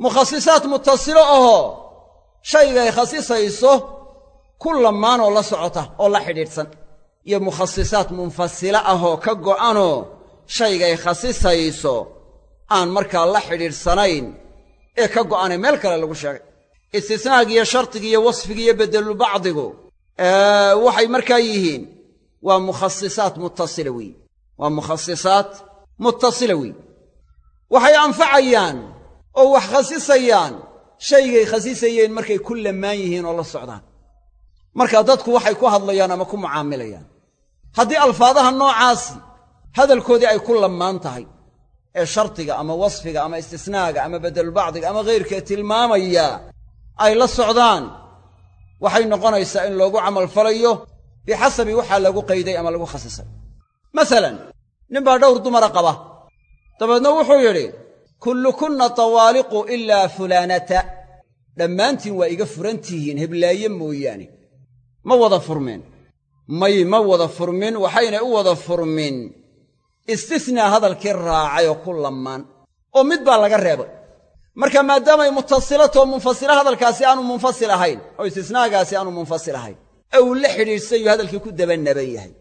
mukhasisaat muttasilo ahoo shaygay khasisayso ku lammaanoo la socota oo la xidhiidhsan iyo mukhasisaat munfasila ahoo ka go'anoo shaygay khasisayso aan markaa la xidhiidhsanayn ee ka go'anay meel kale lagu sheegay istisnaagiiyo shardigiiyo wasfigiiyo beddelu bacdigu waxay markaa yihiin waa mukhasisaat muttasila weeye waa mukhasisaat muttasila weeye waxay anfacayaan oo wax khasisayaan. Shaygay khasisayeen markay ku lammaan yihiin oo la socdaan. Marka dadku waxay ku hadlayaan ama ku mucaamilayaan. Haddii alfaadaha noocaasi hadalkoodii ay ku lammaan tahay ee shardiga ama wasfiga ama istisnaaga ama beddelubacdiga ama khayrkee tilmaamaya ay la socdaan waxay noqonaysaa in loogu camalfalayo bixasabi waxaa lagu qayday ama lagu khasisay. Masalan ninbaa dhowr dumara qaba. Dabeedna wuxuu yidhi kullukunna tawaaliqu ilaa fulaanata dhammaantiin waa iga furan tihiin heblaaye mooyaane. Ma wada furmeen may ma wada furmin waxaynay u wada furmin. Istisnaa hadalkii raacay oo ku lammaan. Oo mid baa laga reebay. Marka maadaamay mutasilatoo munfasila hadalkaasi aanu munfasil ahayn oo istisnaagaasi aanu munfasil ahayn ee uu la xidhiidhsayu hadalkii ku dabanaban yahay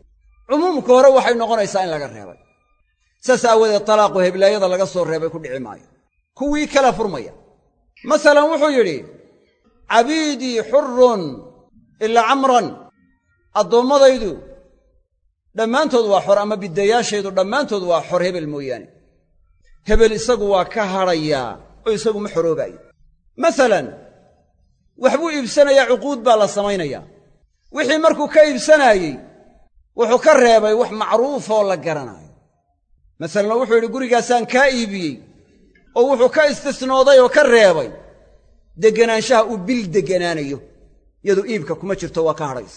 cumuumka hore waxay noqonaysaa in laga reebay. Saas aawadeed talaaqu heblaayada laga soo reebay ku dhici maayo. Kuwii kala furmaya. Masalan wuxuu yidhi cabiidii xurun ilaa camran. Addoommadaydu dhammaantood waa xor ama biddayaashaydu dhammaantood waa xor hebel mooyaane. Hebel isagu waa ka hadhayaa oo isagu ma xoroobaayo. Masalan waxbuu iibsanayaa cuquud baa la samaynayaa. Wixii markuu ka iibsanaayey wuxuu ka reebay wax macruufoo la garanaayo masalan wuxuu yidhi gurigaasaan kaa iibiyey oo wuxuu ka istisnooday oo ka reebay degganaanshaha uu bil degganaanayo iyadu iibka kuma jirto waa ka hadhays.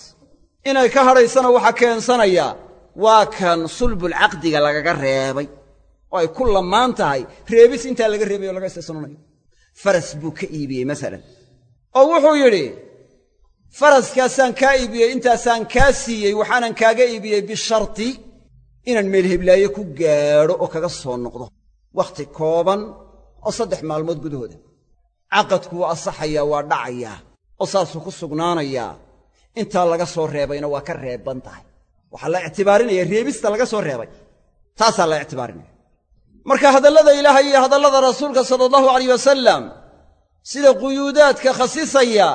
Inay ka hadhaysana waxaa keensanayaa waa kan sulbulcaqdiga lagaga reebay oo ay ku lammaan tahay reebis intaa laga reebay oo laga istisnoonayo. Faras buu ka iibiyey masalan. Oo wuxuu yidhi faraskaasaan kaa iibiyey intaasaan kaa siiyey waxaanan kaaga iibiyey bisharti inaan meel heblaaye ku gaadho oo kaga soo noqdo. Wakhti kooban oo saddex maalmood gudahooda. Caqadku wuu asaxayaa waa dhacayaa oo saasuu ku sugnaanayaa. Intaa laga soo reebayna waa ka reeban tahay. Waxaa la ictibaarinaya reebista laga soo reebay. Taasaa la ictibaarinaya. Marka hadallada ilaahay iyo hadallada rasuulka sala allahu alayh wasalam sida quyuudaadka khasisaya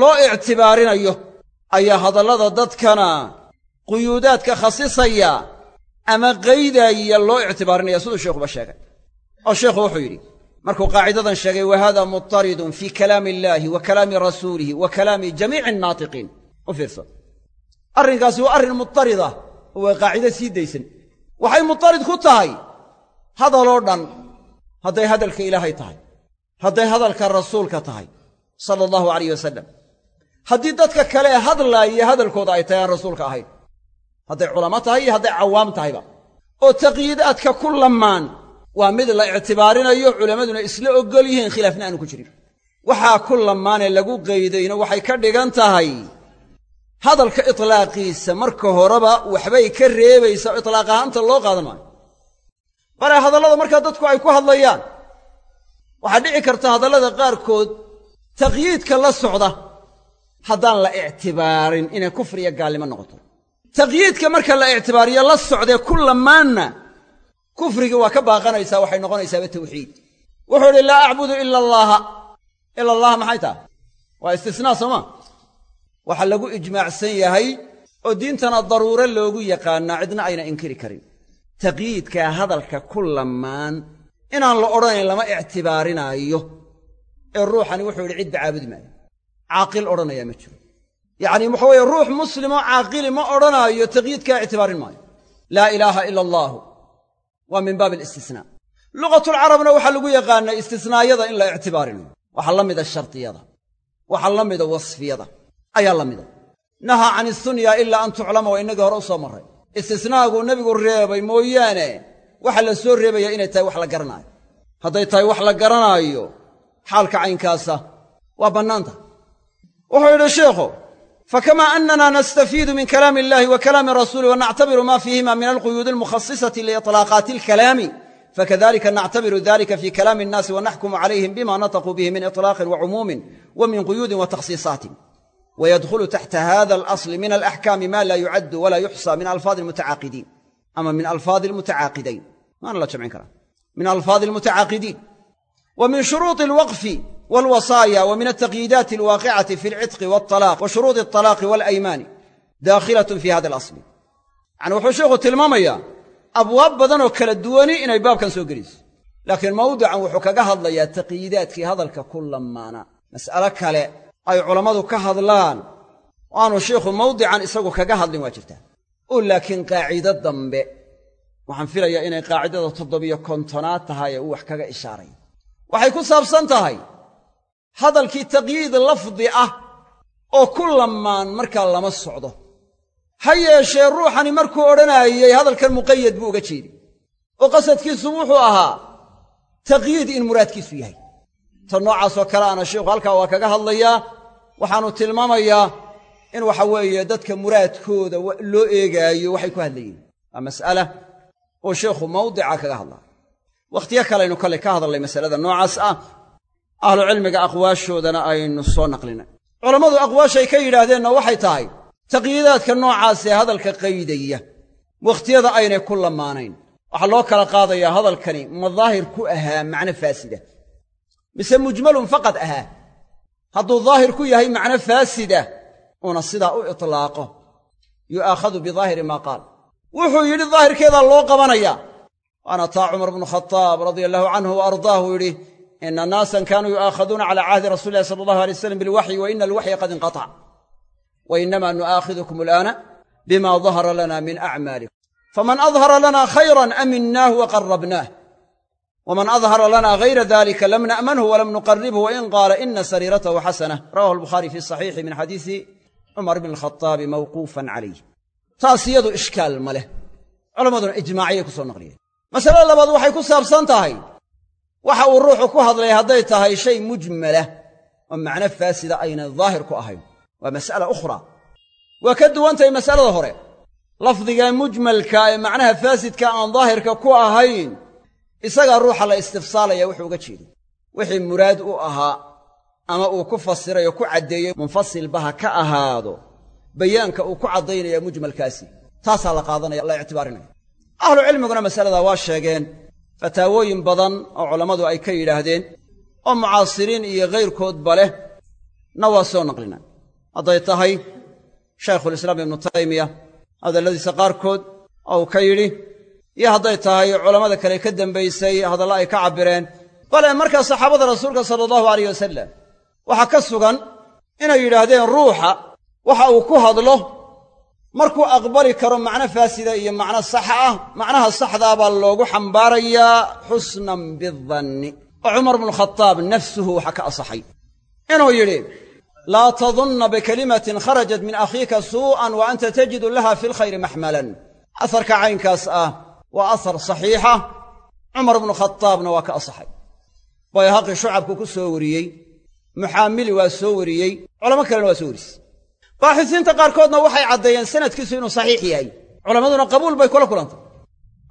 loo ictibaarinayo ayaa hadallada dadkana quyuudaadka khasisaya ama qaydaaya loo ictibaarinaya siduu sheikhuba sheegay. Oo sheikhu wuxuu yidhi markuu qaacidadan sheegay wa hada mutaridun fii kalaami illaahi wa kalaami rasuulihi wa kalaami jamiici annaatiqiin u fiirsa arrinkaasi waa arrin mutarida oo waa qaacido sii daysan. Waxay mutarid ku tahay hadaloo dhan hadday hadalka ilaahay tahay hadday hadalka rasuulka tahay sala allahu alayh wasalam haddii dadka kale hadlaaya hadalkooda ay tahay rasuulka ahayn hadday culamo tahay iyo hadday cawaam tahayba oo taqyiidaadka ku lamaan waa mid la ictibaarinayo culammaduna isla oggol yihiin khilaafna aanu ku jirin. Waxaa ku lamaanee lagu qaydayna waxay ka dhigan tahay hadalka itlaaqiisa marka horeba waxbay ka reebaysaa itlaaq ahaanta loo qaadan maayo. Bale hadallada markaa dadku ay ku hadlayaan. Waxaa dhici karta hadallada qaarkood taqyiidka la socda haddaan la ictibaarin inay kufri iyo gaalnimo noqoto. Taqyiidka marka la ictibaariyo la socdee ku lamaanna kufrigii waa ka baaqanaysaa waxay noqonaysaaba tawxiid. Wuxuu idhi laa acbudu ila allaaha ila allaha maxay taha waa istisnaa sooma? Waxaa lagu ijmaacsan yahay oo diintana daruuro loogu yaqaannaa cidna ayna inkiri karin. Taqyiidkaa hadalka ku lamaan inaan la odhanayn lama ictibaarinaayo ee ruuxani wuxuu yidhi cidba caabudi maayo caaqil odhanayaa ma jiro. Yacni waxa weeye ruux muslimoo caaqili ma odhanaayo taqyiidkaa ictibaarin maayo. Laa ilaaha ila allaahu waa min baabi alistisnaa lugatulcarabna waxaa lagu yaqaannay istisnaayada in la ictibaarinayo waxaa la mida shardiyada waxaa la mida wasfiyada. Ayaa la mida. Nahaa can isunya ilaa an tuclama waa innagii hore u soo marray. Istisnaaguu nebigu reebay mooyaane. Waxa la soo reebaya inay tahay wax la garanaayo hadday tahay wax la garanaayo xaalka caynkaasa waa bannaanta wuxuu yidhi sheikhu fakamaa anana nastafiidu min kalaami illahi wa kalaami rasuuli wa nactabiru ma fiihima min alquyuudi almukhasisati liiطlaaqaati alkalaami fakadalika nactabiru dalika fi kalaami innaasi wanaxkumu calayhim bima nataquu bihi min iطlaaqin wacumuumin wa min quyuudin wa takhsiisaatin. Wydhulu taxta hada alasl min alaxkaami ma la yucaddu wala yuxsa min alfaadi mutacaaqidiin ama min alfaadi mutacaaqidayn maana la jamcin karaa. Min alfaadi mutacaaqidiin wa min shuruui waqfi walطalaaq wa shuruudi alطalaaqi walaymaani daakhilatun fi hada alasli yacni wuxuu sheikhu tilmaamayaa abwaab badan oo kala duwani inay baabkan soo gelayso laakiin mawdican wuxuu kaga hadlayaa taqyiidaadkii hadalka ku lamaana mas'alo kale ay culammadu ka hadlaan oo aanu sheikhu mawdican isagu kaga hadlin waa jirtaa oo laakiin qaacido dambe waxaan filayaa inay qaacidada toddobiyo kontonaad tahay ee uu wax kaga ishaaray waxay ku saabsan tahay hadalkii taqyiid lafdi ah oo ku lamaan markaa lama socdo. Ha yeeshee ruuxani markuu odhanaayey hadalkan muqayad buu uga jeeday oo qasadkiisu wuxuu ahaa taqyiid in muraadkiisu yahay. Ta noocaasoo kale ana sheikhu halkaa waa kaga hadlayaa waxaanu tilmaamayaa in waxa weeye dadka muraadkooda loo eegaayo waxay ku hadlayeen. Waa mas'ala oo sheikhu mawdica kaga hadlaa. Wakhtiyo kaleaynu kale ka hadalnay masalada noocaas ah ahlucilmiga aqwaashoodana aynu soo naqlinay. Culammadu aqwaashay ka yidhaahdeenna waxay tahay taqyiidaadka noocaasee hadalka qaydaya wakhtiyada aynay ku lamaanayn waxaa loo kala qaadayaa hadalkani ma daahir ku ahaa macno faasida mise mujmalun faqad ahaa. Hadduu daahir ku yahay macno faasida uuna sidaa u itlaaqo yu'aakhadu bidaahiri maa qaal. Wuxuu yidhi daahirkeedaa loo qabanayaa. Waana taa cumar bnu khataab radia allahu canhu wa ardaahu yidhi ina naasan kaanuu yu'aakhaduuna cala cahdi rasuli illahi sala allahu alay waslam bilwaxyi wa ina alwaxya qad inqatac wa inamaa nu'aakhidukum alaana bima dahara lana min acmaalikum faman adhara lana khayran aminnaahu wa qarrabnaah wman adhara lana hayra dalika lam na'manhu walam nuqaribhu wain qaala ina sariiratahu xasanah rawahu albukhaari fi saxiixi min xadiisi cumar bn alkhaaabi mawquufan calayh taas iyadu ishkaal ma leh culammaduna ijmaaciyay ku soo naqliyeen masalada labaad waxay ku saabsan tahay waxa uu ruuxu ku hadlay hadday tahay shay mujmalah oo macno faasida ayna daahir ku ahayn. Waa mas'ala ukhraa. Waa ka duwantahay masalada hore. Lafdiga mujmalka ee macnaha faasidka aan daahirka ku ahayn isagaa ruuxa la istifsaalaya wuxuu uga jeeday. Wixii muraad u ahaa ama uu ku fasiray oo ku caddeeyey munfasilba ha ka ahaado bayaanka uu ku caddaynaya mujmalkaasi. Taasaa la qaadanaya la ictibaarinaya. Ahlu cilmiguna masaladaa waa sheegeen fataawooyin badan oo culammadu ay ka yidhaahdeen oo mucaasiriin iyo kayrkoodba leh na waa soo naqlina. Hadday tahay shaykhulislaam ibnu taymiya hadalladiisa qaarkood oo uu ka yidhi iyo hadday tahay culammada kale ka dambaysay hadalla ay ka cabbireen. Bale markaa saxaabada rasuulka sala allahu alayh wasalam waxaa ka sugan inay yidhaahdeen ruuxa waxa uu ku hadlo markuu aqbali karo macno faasida iyo macno saxa ah macnaha saxdaa baa loogu xambaarayaa xusnan bidanni oo cumar bnu khadaab nafsuhu waxaa ka asaxay. Inuu yidhi laa tadunna bikalimatin kharajat min akhiika suu'an wa anta tajidu laha fi lkhayri maxmalan asarka caynkaas ah waa asar saxiixa. Cumar bnu khadaabna waa ka asaxay. Bayhaqi shucabku ku soo wariyey. Muxaamili waa soo wariyey. Culamo kalena waa soo warisay baaxisiinta qaarkoodna waxay caddeeyeen sanadkiisu inuu saxiix yahay. Culammaduna qabuul bay kula kulantay.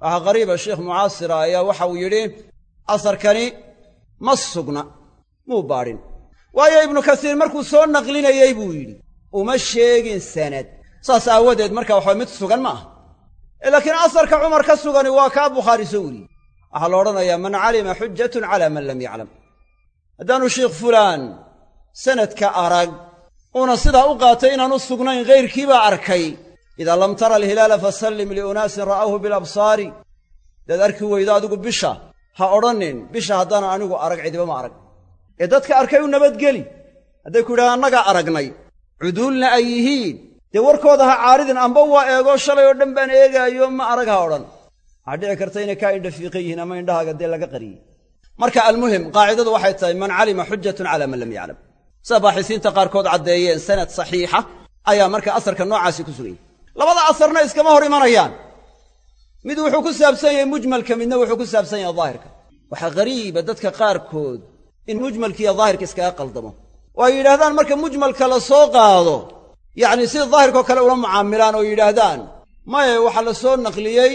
Waxaa qariiba sheikh mucaasira ayaa waxa uu yidhi asarkani ma sugna muu baadhin. Waayo ibnu kasiir markuu soo naqlinayey buu yidhi uma sheegin sanad. Saas aawadeed marka waxaa mid sugan ma aha. Laakiin asarka cumar ka sugani waa kaa bukhaari soo wariyey waxaa la odhanayaa man calima xujatun calaa man lam yaclam. Haddaanu sheikh fulaan sanadka arag uuna sidaa u qaatay inaanu sugnayn hayrkiibaa arkay. Idaa lam tara alhilaala fasallim liunaasin ra'awhu bilabsaari. Hadaad arki weydo adigu bisha. Ha odhanin bisha haddaanan anigu arag cidiba ma arag. Ee dadka arkay u nabadgeli hadday ku yidhahaan annagaa aragnay. Cuduulna ay yihiin. Dee warkooda ha caaridin amba waa eegoo shalay oo dhan baan eegaayo ma arag ha odhan. Waxaa dhici karta inay kaa indhafiiqan yihiin ama indhahaaga dee laga qariyey. Marka almuhim qaacidadu waxay tahay man calima xujatun calaa man lam yaclam sida baaxisiinta qaarkood caddeeyeen sanad saxiixa ayaa marka asarka noocaasi ku suganyay labada asarna iskama hor imanayaan. Mid wuxuu ku saabsan yahay mujmalka midna wuxuu ku saabsan yahay daahirka. Waxaa ghariiba dadka qaarkood in mujmalkiiyo daahirka iskaga qaldamo. Oo ay yidhaahdaan marka mujmalka la soo qaado yacni sida daahirkao kale ula mucaamilaan oo yidhaahdaan maye waxaa la soo naqliyey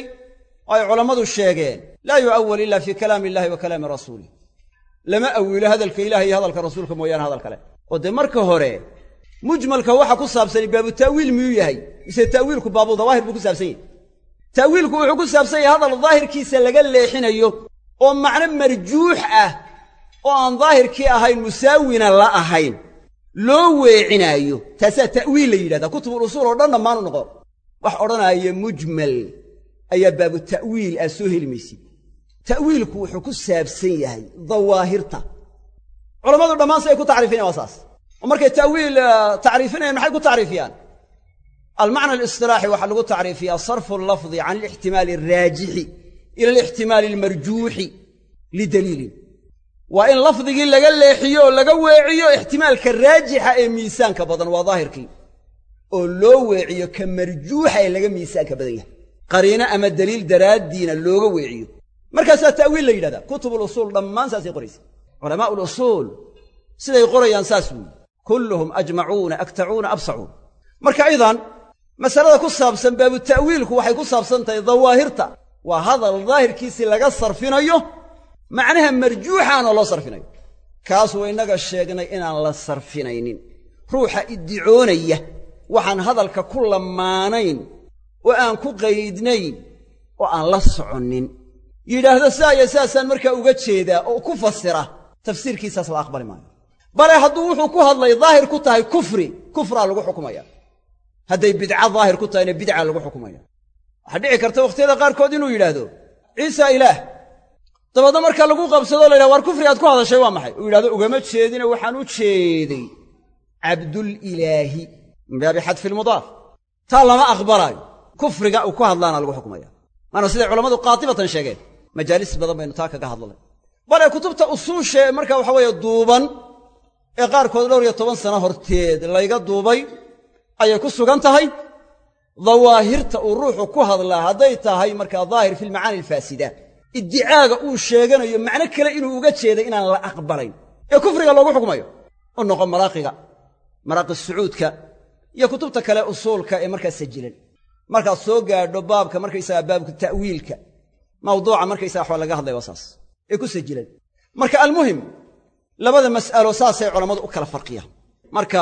oo ay culammadu sheegeen. Laa yu'awal ila fii kalaami illahi wa kalaami rasuulih lama awilo hadalka ilahi iyo hadalka rasuulka mooyaane hadal kale oo dee marka hore mujmalka waxa ku saabsani baabu ta'wiil miyuu yahay? Mise ta'wiilku baabu dawaahir buu ku saabsan yahay. Ta'wiilku wuxuu ku saabsan yahay hadal daahirkiisa laga leexinayo oo macno marjuux ah oo aan daahirkii ahayn musaawina la ahayn loo weecinaayo taasaa ta'wiil la yidhahdaa. Kutubul usuul oo dhan dhammaanu noqon. Wax odhanaaya mujmal ayaa baabu ta'wiil aad soo heli maysid ta'wiilku wuxuu ku saabsan yahay dawaahirta culammadu dhammaan si ay ku tacriifinayan waa saas. Oo markay ta'wiil tacriifinayaan maxay ku tacriifiyaan almacna alistilaaxi waxaa lagu tacriifiyaa sarfu allafdi can alixtimaali alraajixi ila alixtimaali almarjuuxi lidaliilin waa in lafdigii laga leexiyo oo laga weeciyo ixtimaalka raajixa ee miisaanka badan waa daahirkii. Oo loo weeciyo ka marjuuxa ee laga miisaanka badan yahay. Qariino ama daliil daraaddiina looga weeciyo. Markaasaa ta'wiil la yidhahdaa kutubul usuul dhammaan saasay qoraysa culamaa ulusuul siday qorayaan saas weeye kulluhum ajmacuuna aktacuuna absacuun marka idan masalada ku saabsan baabu ta'wiilku waxay ku saabsan tahay dawaahirta. Waa hadal daahirkiisii laga sarfinayo macnaha marjuuxaanoo loo sarfinayo. Kaasuu innaga sheegnay inaan la sarfinaynin. Ruuxa iddicoonaya waxaan hadalka ku lamaanayn oo aan ku qaydnayn oo aan la soconnin. Yidhaahdo saa iyo saasaan markaa uga jeedaa oo ku fasira tafsiirkiisaas la aqbali maayo. Bale hadduu wuxuu ku hadlay daahir ku tahay kufri kufraa lagu xukumaya. Hadday bidca daahir ku tahayna bidca lagu xukumaya. Waxaa dhici karta wakhtiyada qaarkood inuu yidhaahdo ciisa ilaah dabeedna markaa lagu qabsadoo la yidhaha war kufri aad ku hadashay waa maxay? Uu yidhahdo ugama jeedine waxaan u jeeday cabdulilaahi min baabi xadfi lmudaaf taa lama aqbalaayo. Kufriga uu ku hadlaana lagu xukumaya. Maana siday culammadu qaatibatan sheegeen. Majaalis badan baynu taa kaga hadlanay bale kutubta usuusha ee markaa waxa weeye duuban ee qaarkood dhowr iyo toban sano horteed layga duubay ayay ku sugan tahay. Dawaahirta uu ruuxu ku hadlaa hadday tahay markaa daahir fi lmacaani alfaasida iddicaaga uu sheeganayo macno kale inuu uga jeeday inaan la aqbalayn. Ee kufriga loogu xukmayo u noqo maraaqiga maraaqi sucuudka iyo kutubta kale usuulka ee markaa sajilan. Markaad soo gaadho baabka markaysagaa baabka ta'wiilka mawduuca markaysaga waxba laga hadlaya waa saas ee ku sajilan marka almuhim labada mas'alo saasay culammadu u kala farqiyaan. Marka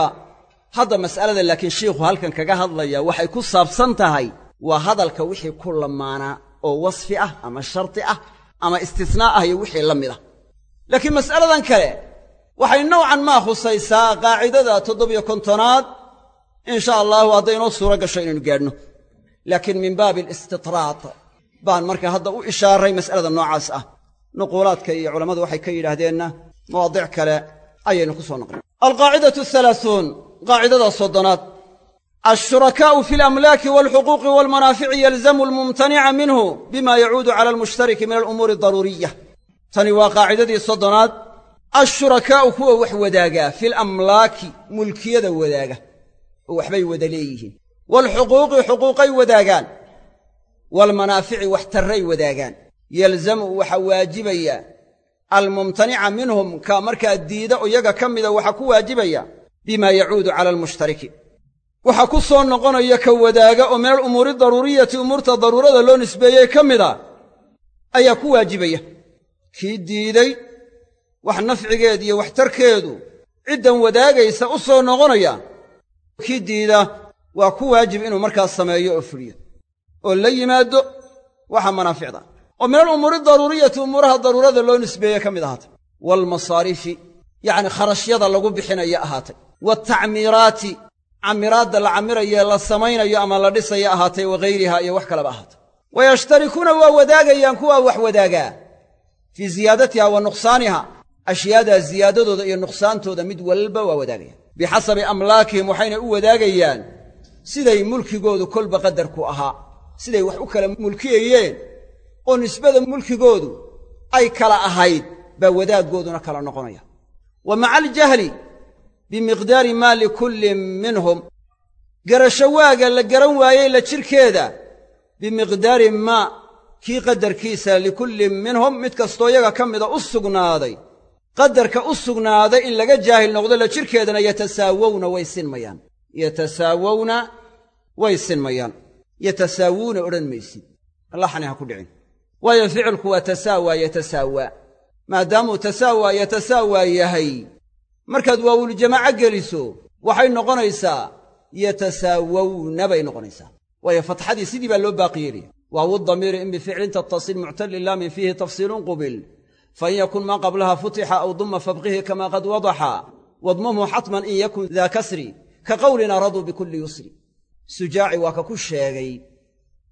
hadda mas'alada laakiin shiikhu halkan kaga hadlaya waxay ku saabsan tahay waa hadalka wixii ku lamaanaa oo wasfi ah ama sharti ah ama istisnaa ah iyo wixii la mid ah. Laakiin mas'aladan kale waxay nowcan maa khusaysaa qaacidada toddobiyo kontonaad? In sha hadday inoo suuro gasho inaynu gaadhno. Laakiin min baabi alistitraat baan marka hadda u ishaaray mas'alada noocaas ah nuquulaadka iyo culammadu waxay ka yidhaahdeenna mawaadic kale ayaynu ku soo noqnay alqaacidatu halaasuun qaacidada soddonaad. Alshurakaa'u fi alamlaaki walxuquuqi walmanaafici yalzamu almumtanica minhu bima yacuudu cala almushtariki min alumuuri adaruuriya tani waa qaacidadii soddonaad. Alshurakaa'u kuwa wax wadaagaa fi lamlaaki mulkiyada wadaaga. Oo waxbay wada leeyihiin. Waalxuquuqi xuquuqay wadaagaan. Waalmanaafici waxtarray wadaagaan yalzamu waxaa waajibaya. Almumtanica minhum ka markaa diida iyaga ka mida waxaa ku waajibaya. Bima yacuudu cala almushtariki. Waxaa ku soo noqonaya ka wadaaga oo min alumuuri daruuriyati umuurta daruurada loo nisbeeyey ka mida ayaa ku waajibaya. Kii diiday wax nafcigeed iyo waxtarkeedu ciddan wadaagaysa u soo noqonaya kii diida waa ku waajib inuu markaas sameeyo oo fuliyo. Oo la yimaado waxa manaaficda oo min alumuuri daruuriyati umuuraha daruurada loo nisbeeye ka mid ahaatay. Waalmasaarifi yacni kharashyada lagu bixinaya ahaatay. Waaltacmiiraati camiraadda la camiraye la samaynayo ama la dhisayo ahaatay wagayriha iyo wax kaleba ahaatay. Wayashtarikuuna waa wadaagayaan kuwaa wax wadaagaa. Fii ziyaadatiha wa nuqsaaniha ashyaadaa ziyaadadooda iyo nuqsaantooda mid walba waa wadaagayaan. Bixasabi amlaakihim waxayna u wadaagayaan siday mulkigoodu kolba qadarku ahaa siday wax u kala mulkiyayeen oo nisbada mulkigoodu ay kala ahayd baa wadaaggooduna kala noqonaya. Wa maca aljahli bimiqdaari maa likullin minhum. Garasho waaga la garan waayey la jirkeeda bimiqdaari maa kii qadarkiisa likullin minhum mid kastoo yaga ka mida u sugnaaday. Qadarka u sugnaaday in laga jaahil noqdo la jirkeedana yatasaawowna way sinmayaan yatasaawowna way sinmayaan yatasaawuuna odhan maysid. Allaxani ha ku dhicin waayo ficilku waa tasaawaa yatasaawaa maadaamuu tasaawaa yatasaawaa yahay. Markaad waawuljamaaco geliso waxay noqonaysaa yatasaawawna bay noqonaysaa. Waayo fatxadii sidii baa loo baaqi yeelaya waawu damiiri in bificlin tattasil muctalin laamin fiihi tafsiilun qubil. Fain yakun maa qablaha futixa aw duma fabqihi kama qad wadaxa. Wadmumhu xatman in yakun daa kasri ka qowlina raduu bikulli yusri. Sujaaci waa ka ku sheegay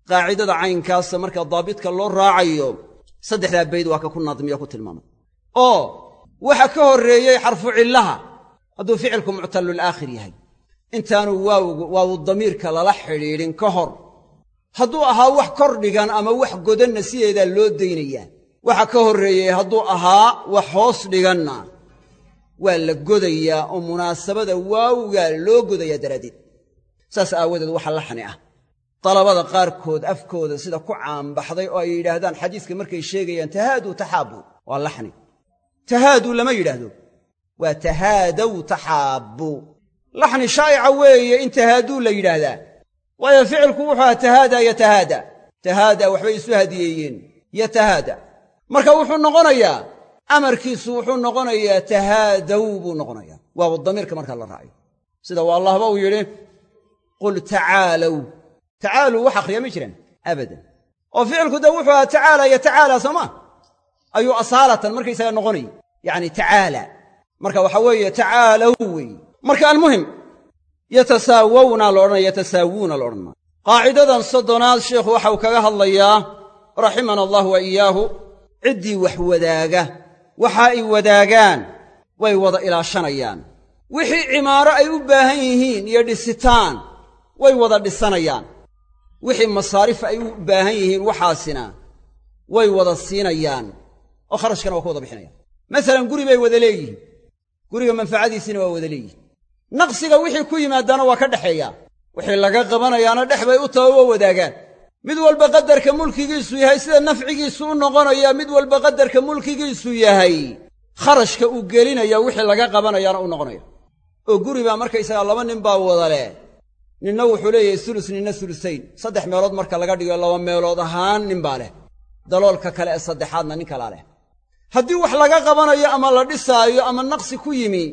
qaacidada caynkaasa marka daabitka loo raacayo saddexdaa bayd waa ka ku nadmiyo ku tilmaamay oo waxa ka horreeyey xarfu cillaha hadduu ficilku muctallulaakhir yahay. Intaanu waawgu waawu damiirka lala xidhiidhin ka hor. Hadduu ahaa wax kor dhigan ama wax godanna sideedaa loo daynayaa waxa ka horreeyey hadduu ahaa wax hoos dhiganna waa la godayaa oo munaasabada waawgaa loo godayaa daraaddeed. Saas aawadeed waxa laxni ah dalabada qaarkood afkooda sida ku caanbaxday oo ay yidhaahdaan xadiiska markay sheegayaan tahaaduu taxaabbuu. Waa laxni. Tahaaduu lama yidhaahdo. Waa tahaadow taxaabbuu. Laxni shaa'ica weeye in tahaaduu la yidhaahdaa. Waayo ficilku wuxuu ahaa tahaadaa yatahaada tahaadaa. Waxbay isu hadiyeeyeen. Yatahaada marka wuxuu noqonayaa amarkiisu wuxuu noqonayaa tahaadow buu noqonayaa. Waabu damiirka markaa la raacayo sida uu allahba uu yidhi qul tacaalow tacaaluu wax akhriya ma jiraan abadan. Oo ficilku de wuxuu ahaa tacaala yatacaala soo maa ayuu asaalatan markaysaga noqonayay. Yacni tacaala marka waxaa weeye tacaalow weeye marka almuhim yatasaawawna la odhanaya yatasaawuuna la odhan maayo qaacidadan soddonaad sheikhu waxau kaga hadlayaa raximana allah wa iyaahu ciddii wax wadaaga. Waxa ay wadaagaan way wada ilaashanayaan. Wixii cimaaro ay u baahan yihiin iyo dhisitaan way wada dhisanayaan wixii masaarif ay u baahan yihiin waxaasina way wada siinayaan oo kharashkana waa ku wada bixinayaan. Masalan guri bay wada leeyihiin. Guriga manfacadiisina waa wada leeyihiin naqsiga wixii ku yimaadaana waa ka dhexeeyaa wixii laga qabanayaana dhex bay u taha waa wadaagaan. Mid walba qadarka mulkigiisu yahay sida nafcigiisu u noqonaya mid walba qadarka mulkigiisu yahay kharashka uu gelinaya wixii laga qabanayaana u noqonaya. Oo guri baa markaysagaa laba nin baa wada leh ninna wuxuu leeyahay sulus ninna sulusayn saddex meelood marka laga dhigo laba meelood ahaan nin baa leh. Daloolka kale ee saddexaadna nin kalaa leh. Haddii wax laga qabanayo ama la dhisaayo ama naqsi ku yimi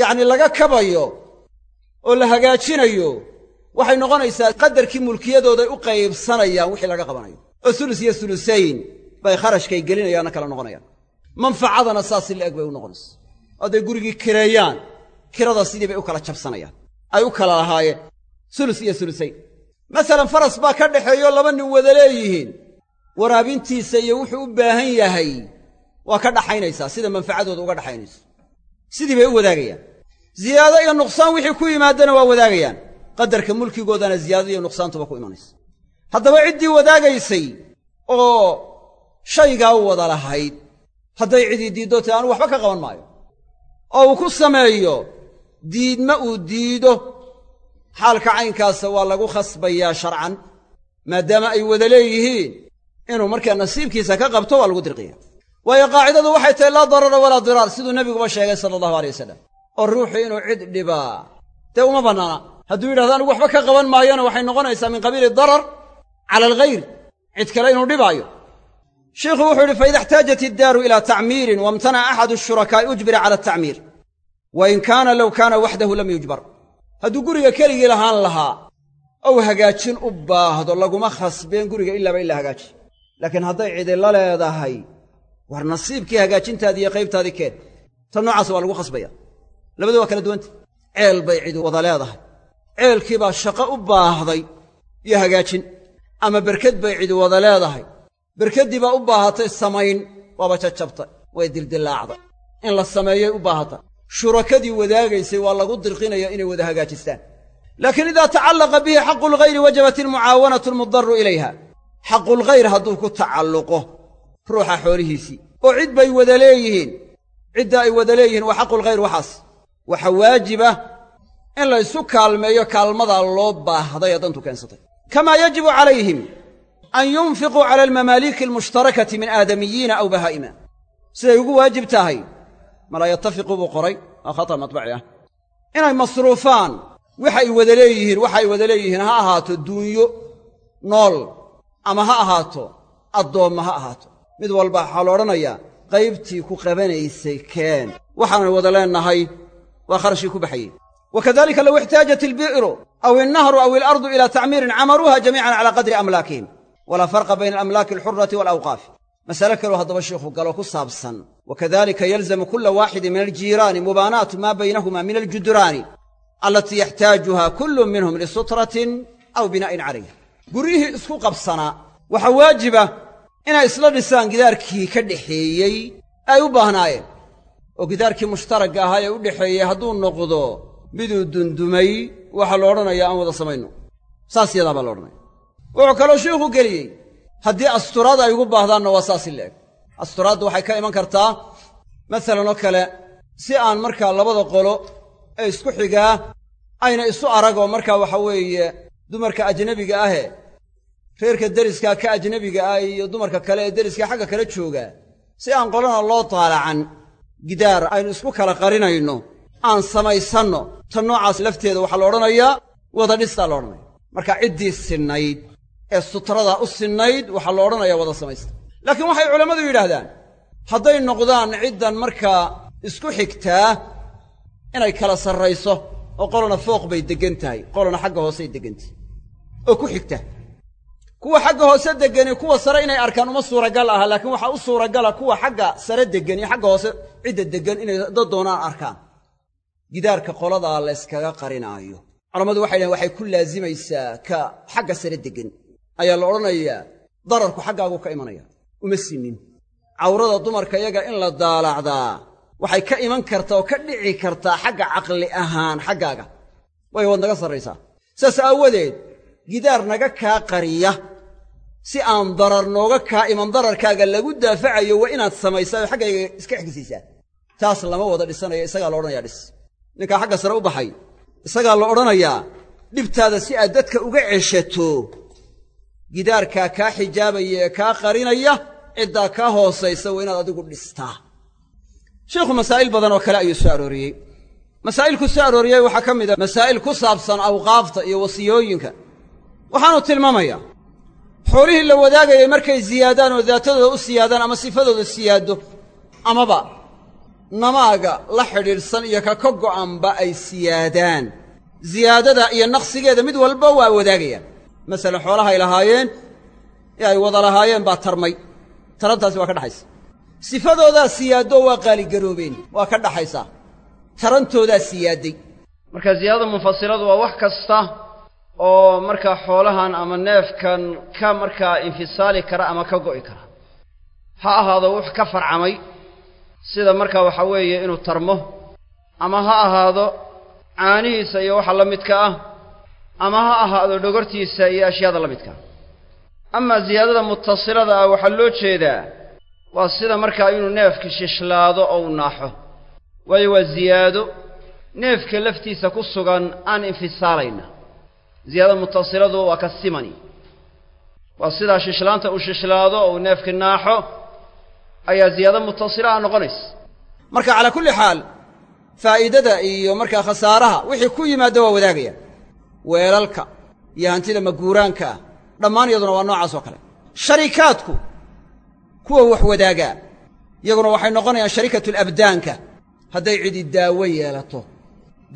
yacni laga kabayo oo la hagaajinayo waxay noqonaysaa qadarkii mulkiyadooday u qaybsanayaan wixii laga qabanayo. Oo sulus iyo sulusayn bay kharashkay gelinayaanna kala noqonayaan. Manfacadana saas si la'eg bay u noqonaysa hadday gurigii kireeyaan kirada sidii bay u kala jabsanayaan. Ay u kala lahaayeen sulus iyo sulusayn masalan faras baa ka dhaxeeyo laba nin wada leeyihiin. Waraabintiisa iyo wuxuu u baahan yahay waa ka dhaxaynaysaa sida manfacadooda uga dhaxaynayso. Sidii bay u wadaagayaan. Ziyaado iyo nuqsaan wixii ku yimaadana waa wadaagayaan. Qadarka mulkigoodana ziyaadada iyo nuqsaantuba ku imanaysa. Haddaba ciddii wadaagaysay oo shaygaa u wada lahayd hadday cidii diiddo tae anu waxba ka qaban maayo. Oo uu ku sameeyo diidma uu diido xaalka caynkaasa waa lagu khasbayaa sharcan maadaama ay wada leeyihiin inuu markaa nasiibkiisa ka qabto waa lagu dirqiya waayo qaacidadu waxay tahay laa darara walaa diraar siduu nebiguba sheegay sala allahu alay wasalam oo ruuxu inuu cid dhibaa dee uma bannaana hadduu yidhahdo anigu waxba ka qaban maayona waxay noqonaysaa min qabiili darar cala alghayr cid kale inuu dhibaayo. Shiikhu wuxuu yidhi faida اxtaajat iddaaru ilaa tacmiirin wamtanaca axadu ashurakaa'i ujbira cala atacmiir wa in kaana low kaana waxdahu lam yujbar hadduu guriga keligii lahaan lahaa ou hagaajin u baahdo laguma khasbeen guriga ilaaba ilaa hagaaji. Laakiin hadday cidila leedahay war nasiibkii hagaajintaadii iyo qaybtaadii keen tan noocaas waa lagu khasbaya. Labadu waa kala duwanta ceel bay cidi wada leedahay. Ceelkii baa shaqo u baahday iyo hagaajin. Ama berked bay cidi wada leedahay. Berkeddii baa u baahatay samayn waaba jajabtay way dildillaacday. In la sameeyay u baahata shurakadii wadaagaysay waa lagu dirqinaya inay wada hagaajistaan laakiin idaa tacallaqa bihi xaqu lghayri wajabat almucaawanatu almudaru ilayha. Xaqulghayr hadduu ku tacalluqo ruuxa xoolihiisii. Oo cid bay wada leeyihiin. Cidda ay wada leeyihiin waa xaqulghayr waxaas. Waxa waajiba in la ysu kaalmeeyo kaalmadaa loo baahday ee dantu keensatay. Kamaa yajibu calayhim an yunfiquu cala almamaaliiki almushtarakati min aadamiyiina aw bahaa'ima. Siday ugu waajib tahay malaa yattafiqu buu qoray. Waa khata matbaci ah. Inay masruufaan waxa ay wada leeyihiin waxa ay wada leeyihiin ha ahaato duunyo nool ama ha ahaato addoomma ha ahaato. Mid walba waxaa la odhanayaa qaybtii ku qabanaysay keen. Waxaanan wada leennahay waa kharashkii ku baxayey wa kadalika low ixtaajat ilbi'ru aw innahru aw ilardu ilaa tacmiirin camaruuha jamiican calaa qadri amlaakihim walaa farqa bayna alamlaaki alxurati waalawqaafi masale kaloo haddaba sheikhu galo ku saabsan wa kadalika yalzamu kulla waaxidin min aljiiraani mubaanaatu maa baynahuma min aljudraani alatii yaxtaajuha kullu minhum lisutratin aw binaa'in calayh guryihii isku qabsanaa waxaa waajiba inay isla dhisaan gidaarkii ka dhaxeeyey ay u baahnaayeen. Oo gidaarkii mushtaragga ahaa ee u dhexeeyey hadduu noqdo miduu dundumay waxaa la odhanayaa aan wada samayno. Saas yadaa baa la odhanaya wuxuu kaloo shiikhu geliyey haddii asturaad ay ugu baahdaanna waa saasi leeg asturaaddu waxay ka iman kartaa masalan oo kale si aan markaa labada qolo ee isku xigaa ayna isu aragoo markaa waxa weeye dumarka ajnebiga ahee reerka deriskaa ka ajnebiga ah iyo dumarka kale ee deriskaa xagga kale joogaa si aan qolana loo taalacan gidaar aynu isku kala qarinayno aan samaysanno tan noocaas lafteeda waxaa la odhanayaa wada dhistaa la odhanaya. Marka ciddii sinnayd ee sutradaa u sinnayd waxaa la odhanayaa wada samaysta. Laakiin waxay culammadu yidhaahdaan hadday noqdaan ciddan markaa isku xigtaa inay kala sarrayso oo qolona fooq bay deggan tahay qolona xagga hoosey deggantahy oo ku xigta. Kuwa xagga hoose deggani kuwa sare inay arkaan uma suuragal aha laakiin waxaa u suuragala kuwa xagga sare deggan iyo xagga hoose cidda deggan inay dad doonaan arkaan. Gidaarka qoladaa la yskaga qarinaayo. Culammadu waxay dhahen waxay ku laazimaysaa ka xagga sare deggan ayaa la odhanayaa dararku xaggaagu ka imanaya. Uma sinin cawrada dumarka iyaga in la daalacdaa waxay ka iman kartaa oo ka dhici kartaa xagga caqli ahaan xaggaaga. Way waad naga sarraysaa. Saas aawadeed gidaar naga kaa qariya. Si aan darar nooga kaa iman dararkaaga lagu daafacayo waa inaad samaysaa oo xaggayga iska xigsiisaa taas lama wada dhisanayo isagaa la odhanayaa dhis. Ninkaa xagga sare u baxay isagaa la odhanayaa dhibtaada si aad dadka uga ceshato gidaarkaa kaa xijaabaya ee kaa qarinaya ciddaa kaa hoosaysa waa inaad adigu dhistaa sheikhu masaa'il badan oo kale ayuu soo arooriyey. Masaa'ilku soo arooriyey waxaa ka mid a masaa'il ku saabsan awqaafta iyo wasiyooyinka. Waxaanu tilmaamayaa xoolihii la wadaagayay markay siyaadaan oo daatadooda u siyaadaan ama sifadooda siyaaddo amaba namaaga la xidhiidhsan iyo ka ka go'anba ay siyaadaan. Siyaadada iyo naqsigeeda mid walba waa wadaagayaan masalan xoolahay lahaayeen ee ay wada lahaayeen baa tarmay. Tarantaasi waa ka dhaxaysa. Sifadoodaa siyaaddo waa qaaligaroobeen waa ka dhaxaysaa tarantoodaa siyaadday marka ziyaadada munfasiladu waa wax kasta oo markaa xoolahan ama neefkan ka markaa infisaali kara ama ka go'i kara. Ha ahaado wux ka farcamay sida markaa waxaa weeye inuu tarmo ama ha ahaado caanihiisa iyo waxa la midka ah ama ha ahaado dhogortiisa iyo ashyaada la midka. Amaa ziyaadada mutasilada ah waxaa loo jeedaa waa sida markaa inuu neefka shishlaado oo u naaxo. Waayo waa ziyaado. Neefka laftiisa ku sugan aan infisaalayna ziyaadada mutasiladu waa ka simani. Waa sidaa shishlaanta uu shishlaado oo uu neefka naaxo ayaa ziyaado mutasila ah noqonaysa. Marka calaa kulli xaal faa'iidada iyo markaa khasaaraha wixii ku yimaadda waa wadaagaya weelalka iyo hantida maguuraanka ah dhammaan iyaduna waa noocaas oo kale. Sharikaadku kuwa wax wadaagaa iyaguna waxay noqonayaan sharikatulabdaanka hadday cidi daawo yeelato.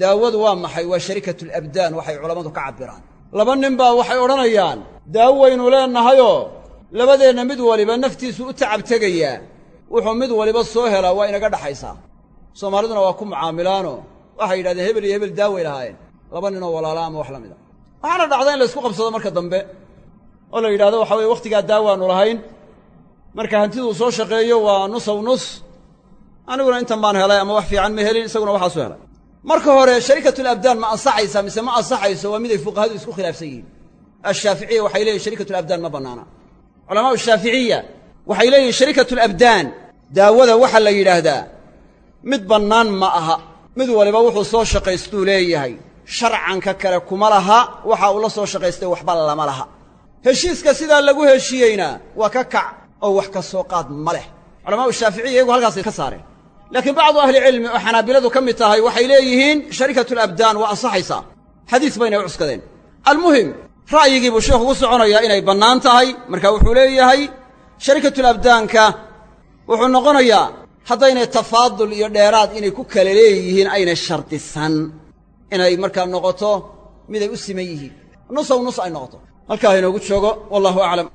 Daawadu waa maxay? Waa sharikatulabdaan waxay culammadu ka cabbiraan. Laba nin baa waxay odhanayaan daawo waynu leennahayoo labadeenna mid waliba naftiisu u tacab tegayaa. Wuxuu mid waliba soo helaa waa inaga dhaxaysaa. Soomaaliduna waa ku mucaamilaanoo waxay yidhahdeen hebel iyo hebel daaway lahaayeen laba ninoo walaala ama wax la mid a. Waxaana dhacda in la ysku qabsado marka dambe oo la yidhahdo waxa weye wakhtigaa daawaannu lahayn. Marka hantiduu soo shaqeeyo waa nusaw nus. Aniguna intan baan helay ama wax fiican ma helin isaguna waxaasu helay. Marka hore sharikatulabdaan ma ansaxaysaa mise ma ansaxayso waa mid ay fuqahadu isku khilaafsan yihiin. Ashaaficiya waxay leeyihiin sharikatulabdaan ma bannaana. Culamaau shaaficiya waxay leeyihiin sharikatulabdaan daawada waxaa la yidhaahdaa mid bannaan ma aha. Mid waliba wuxuu soo shaqaystuu leeyahay sharcanka kale kuma laha waxa uu la soo shaqaystay waxba lama laha. Heshiiska sidaa lagu heshiiyeyna waa ka kac oo wax ka soo qaad ma leh. Culamaau shaaficiya iyagu halkaasay ka saareen. Laakiin bacdu ahlicilmi oo xanaabiladu ka mid tahay waxay leeyihiin sharikatulabdaan waa ansaxaysaa xadiis baynay u cuskadeen almuhim ra'yigii buu sheekhu ku soconayaa inay bannaan tahay. Marka wuxuu leeyahay sharikatulabdaanka wuxuu noqonayaa haddaynay tafaadul iyo dheeraad inay ku kala leeyihiin aynay shardisan inay markaa noqoto miday u siman yihiin. Nusaw nus ay noqoto. Halkaa inoogu joogo wallahu aclam